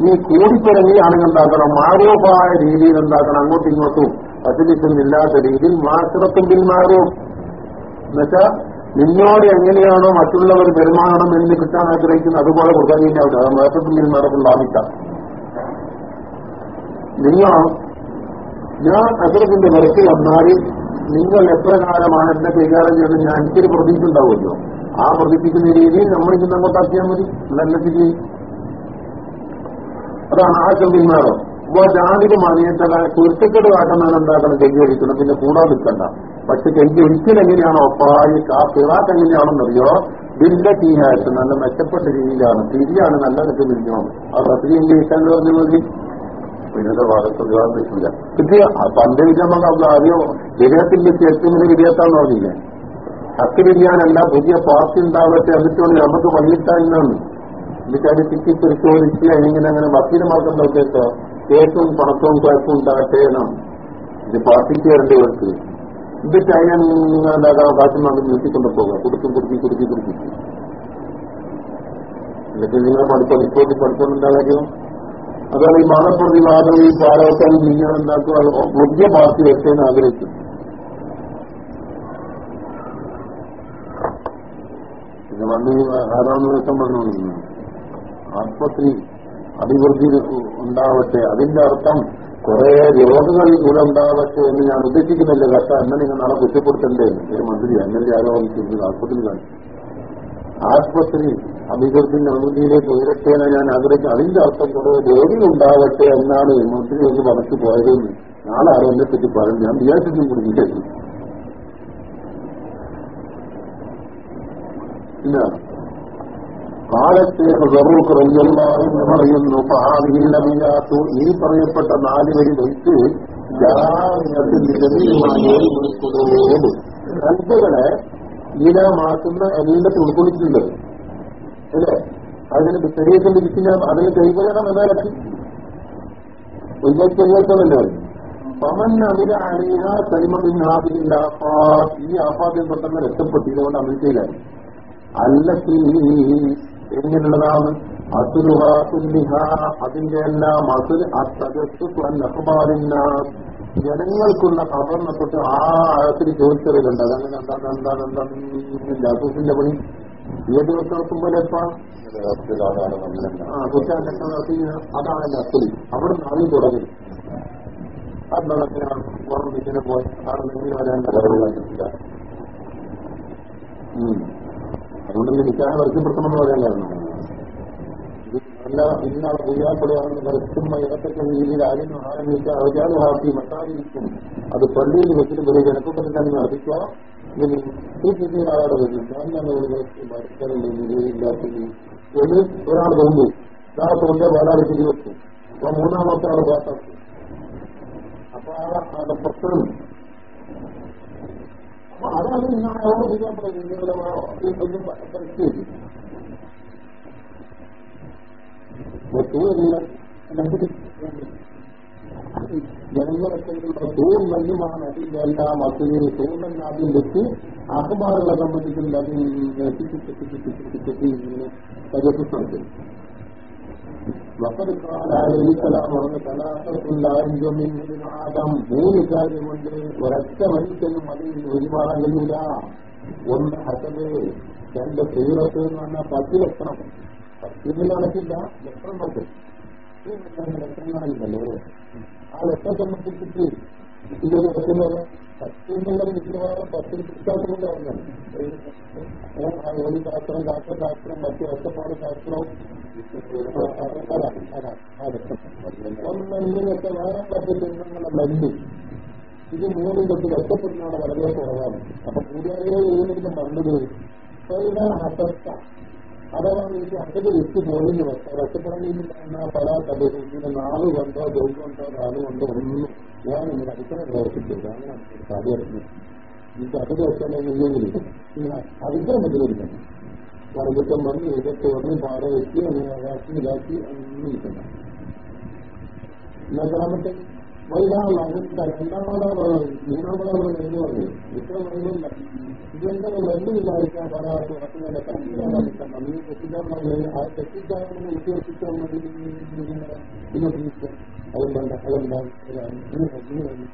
നീ കൂടിപ്പിറങ്ങിയാണെങ്കിൽ എന്താക്കണം മാറൂഫായ രീതിയിൽ എന്താക്കണം അങ്ങോട്ടും ഇങ്ങോട്ടും അതിലിക്കുന്നില്ലാത്ത രീതിയിൽ മാത്രത്തും പിന്മാറും എന്നുവെച്ചാ നിന്നോട് എങ്ങനെയാണോ മറ്റുള്ളവർ പെരുമാറണം എന്ന് കിട്ടാൻ ആഗ്രഹിക്കുന്നത് അതുപോലെ കൊടുക്കാൻ കഴിഞ്ഞാൽ അത് മാത്രത്തും പിന്മാറത്തും ലാഭിക്കാം നിങ്ങൾ ഞാൻ അതിർത്തിന്റെ നിരക്ക് വന്നാൽ നിങ്ങൾ എത്ര കാലമാണ് എന്റെ കൈകാര്യം ചെയ്യുന്നത് ഞാൻ എനിക്കൊരു പ്രതീക്ഷ ആ പ്രതീക്ഷിക്കുന്ന രീതിയിൽ നമ്മൾ ഇന്ന് അങ്ങോട്ടാക്കിയാൽ മതി. നല്ലതിക്ക് അതാണ് ആ ചെമ്പിന്മാരോ അപ്പൊ ജാതിക മാനിയേറ്റ കുരുത്തക്കേട് കാട്ടുന്നവൻ എന്താക്കണം? കെഞ്ചി ഒഴിക്കണം പിന്നെ കൂടാൻ നിൽക്കണ്ട. പക്ഷെ കെഞ്ചി ഒഴിക്കൽ എങ്ങനെയാണോ? ഒപ്പായി ആ പിറാക്ക് എങ്ങനെയാണെന്നറിയോ ബില്ല ടീമായിട്ട് നല്ല മെച്ചപ്പെട്ട രീതിയിലാണ് തിരിയാണ് നല്ല നിൽക്കുന്നിരിക്കണം ആ പ്രക്രിയ കിട്ടാൻ പറഞ്ഞു മതി പിന്നെ ഭാഗത്ത് നിൽക്കില്ല കിട്ടിയ പണ്ട് വിജയമ്മ അറിയോ? വിജയത്തിന്റെ വലിയ വിജയത്താന്ന് പറഞ്ഞില്ലേ? ഹക്ക് വിരിയാനല്ല പുതിയ പാർട്ടി ഉണ്ടാവട്ടെ അതിട്ടുകൊണ്ട് നമുക്ക് വന്നിട്ടാണ് എന്നിട്ട് തിക്കി പരിശോധിച്ച് അല്ലെങ്കിൽ അങ്ങനെ വക്കീലമാർക്കം നോക്കിയിട്ട് കേസും പണക്കവും കുഴപ്പവും ഉണ്ടാകട്ടെ ഇത് പാർട്ടിക്ക് വരേണ്ടവർക്ക് എന്നിട്ട് അതിനെ നിങ്ങൾ എന്താകാം കാശും നമുക്ക് നീട്ടിക്കൊണ്ട് പോകുക കുടുക്കും കുടുക്കി കുടുക്കി കുടുക്കി. എന്നിട്ട് നിങ്ങൾ പഠിപ്പ റിപ്പോർട്ട് പഠിച്ചുകൊണ്ടെന്താ കാര്യം? അതാണ് ഈ മതപ്രതിവാദവും ഈ പാലോട്ടവും നിങ്ങൾ ഉണ്ടാക്കുക. പുതിയ പാർട്ടി വെച്ചതിന് ആഗ്രഹിക്കും പിന്നെ വന്ന് ആറാം ദിവസം പറഞ്ഞു ആസ്പത്രി അഭിവൃദ്ധി ഉണ്ടാവട്ടെ. അതിന്റെ അർത്ഥം കുറെ രോഗങ്ങൾ കൂടെ ഉണ്ടാവട്ടെ എന്ന് ഞാൻ ഉദ്ദേശിക്കുന്നില്ല. കഷ്ട എന്നെ നിങ്ങൾ നാളെ കുറ്റപ്പെടുത്തണ്ടേ ഒരു മന്ത്രി എന്നെ ആരോപിച്ചിരുന്നത് ആസ്പത്രി കാണിച്ചു ആസ്പത്രി അഭിവൃദ്ധിന്റെ അനുമതിയിലേക്ക് ഉയരട്ടെ എന്ന് ഞാൻ ആഗ്രഹിച്ചു. അതിന്റെ അർത്ഥം കൂടെ ദേവി ഉണ്ടാവട്ടെ എന്നാണ് മന്ത്രി ഒന്ന് പറഞ്ഞു പോയതെന്ന് നാളെ ആരും എന്നെ പറ്റി പറഞ്ഞു ഞാൻ വിചാരിച്ചിട്ടും കൂടി വിചാരിച്ചു ഇല്ല. പറയുന്നു പഹാദിയില്ലമില്ലാത്തു ഈ പറയപ്പെട്ട നാല് വരി വെച്ച് രണ്ടുകളെ ഇനമാക്കുന്ന എല്ലാത്തിൽ ഉൾക്കൊള്ളിച്ചിട്ടുണ്ട്. അല്ലേ? അതിന് ശരീരത്തിന്റെ ഇരിക്കുന്ന അതിന് കൈകൊള്ളണം എന്നാലും ഉയർത്തുന്നല്ലേ പമൻ അമിര അണിയ തനിമില്ല ഈ ആഫാദ്യം പെട്ടെന്ന് രക്ഷപ്പെട്ടിരുന്നുകൊണ്ട് ഇതുകൊണ്ട് അല്ല എങ്ങനെയുള്ളതാണ്? അതിന്റെ എല്ലാം അസുര ജനങ്ങൾക്കുള്ള തൊട്ട് ആ ആഴത്തിൽ ചോദിച്ചറിയിലുണ്ട് അതങ്ങനെ എന്താണ് എന്താണ് എന്താണ് അസുഖത്തിന്റെ പണി. ഏത് ദിവസം പോലെ അതാണ് അസുലി അവിടെ നാളെ തുടങ്ങി. പോയി. നിങ്ങൾ അതുകൊണ്ട് നിൽക്കാൻ വർഷപ്പെടുത്തണമെന്ന് പറയാൻ അല്ല ഇന്നാൾ പുയ്യാപ്പുഴയാണെന്ന് വരച്ചുമ്പോ ഇടത്തൊക്കെ രീതിയിൽ ആരും ആരംഭിച്ച അവജാത ഹാപ്പി മട്ടാതിരിക്കും അത് പള്ളിയിൽ വെച്ചിട്ട് വലിയ ജനക്കൂട്ടത്തിൽ തന്നെ നടത്തിക്കോ ഇനി ഈ പുതിയ ആളെ വരും ഞാൻ തന്നെ ഒരു മരിക്കാനുള്ള നിലയില്ലാത്തത് എന്ന് ഒരാൾ തോന്നു ഒരാളെ കൊണ്ട് വേറെ വെച്ചു അപ്പൊ മൂന്നാമത്തെ ആൾ പാട്ടാക്കും അപ്പൊ ആളെ പ്രശ്നം അപ്പൊ അതാണ് ഇന്നാളെ പുയ്യാപ്പുഴ നിങ്ങളുടെ പരിസ്ഥിതി ജനങ്ങളൊക്കെ തൂൺ മഞ്ഞുമാണ് അതിന്റെ എല്ലാം അസുഖം തൂണ്ണൻ ആദ്യം വെച്ച് അഹബാറുകളെ സംബന്ധിച്ചുള്ള പരിഹസിച്ചുണ്ട് ആദം മൂന്ന് കാര്യം കൊണ്ട് ഒരൊറ്റ മനുഷ്യനും അതിൽ ഒരുപാട് കഴിയില്ല ഒന്ന് ഹസബ് രണ്ട് സീറത്ത് എന്ന് പറഞ്ഞാൽ പത്ത് ലക്ഷണം പത്തിന് നടക്കില്ല ലക്ഷം നോക്കും ലക്ഷണങ്ങളില്ലല്ലോ ആ ലക്ഷം സംബന്ധിച്ചിട്ട് ഇതൊരു വെക്കുന്നത് പത്തിനുള്ളത് മിക്കവാറും പത്തിന് കിട്ടാത്തതുകൊണ്ട് പറഞ്ഞാൽ ശാസ്ത്രം ശാസ്ത്രശാസ്ത്രം മറ്റു ഒറ്റപ്പാട് ശാസ്ത്രവും ഒന്നിങ്ങനൊക്കെ വേറെ പത്തിൽ നിന്നുള്ള ബന്ധു ഇത് മൂന്നും തൊട്ട് ഒറ്റപ്പെടുന്നതാണ് വളരെ കുറവാണ്. അപ്പൊ കൂടിയാളികൾ ഇതിന്റെ മണ്ണത് അസത്ത അഥവാ എനിക്ക് അതൊക്കെ വെച്ച് പോയി രക്ഷപ്പെടണമെന്നില്ല പല കഥ നാല് കൊണ്ടോ ജോലി കൊണ്ടോ നാല് കൊണ്ടോ ഒന്നും ഞാൻ ഇങ്ങനെ അടിക്കണം പ്രവർത്തിച്ചില്ല അങ്ങനെ സാധ്യമായിരുന്നു എനിക്ക് അത് വെച്ചാലെങ്കിൽ അതിക്കണം പ്രതികരിക്കണം വർഗത്വം വന്ന് ഇതൊക്കെ വന്ന് പാറ വെച്ച് അങ്ങനെ ആകാശം ഇതാക്കി ഒന്നും ഇരിക്കണം వైరాలు అంత చిన్నపడవలు చిన్నపడవలు ఎందుకు విశ్వమైంద ఇదంతా వెళ్ళి వారికి పడాల్సి వస్తుందంటే కష్టపడాలి మీకు సిద్ధంగా ఆ శక్తిదాన్ని ఉపయోగించాము అవునండి అవునండి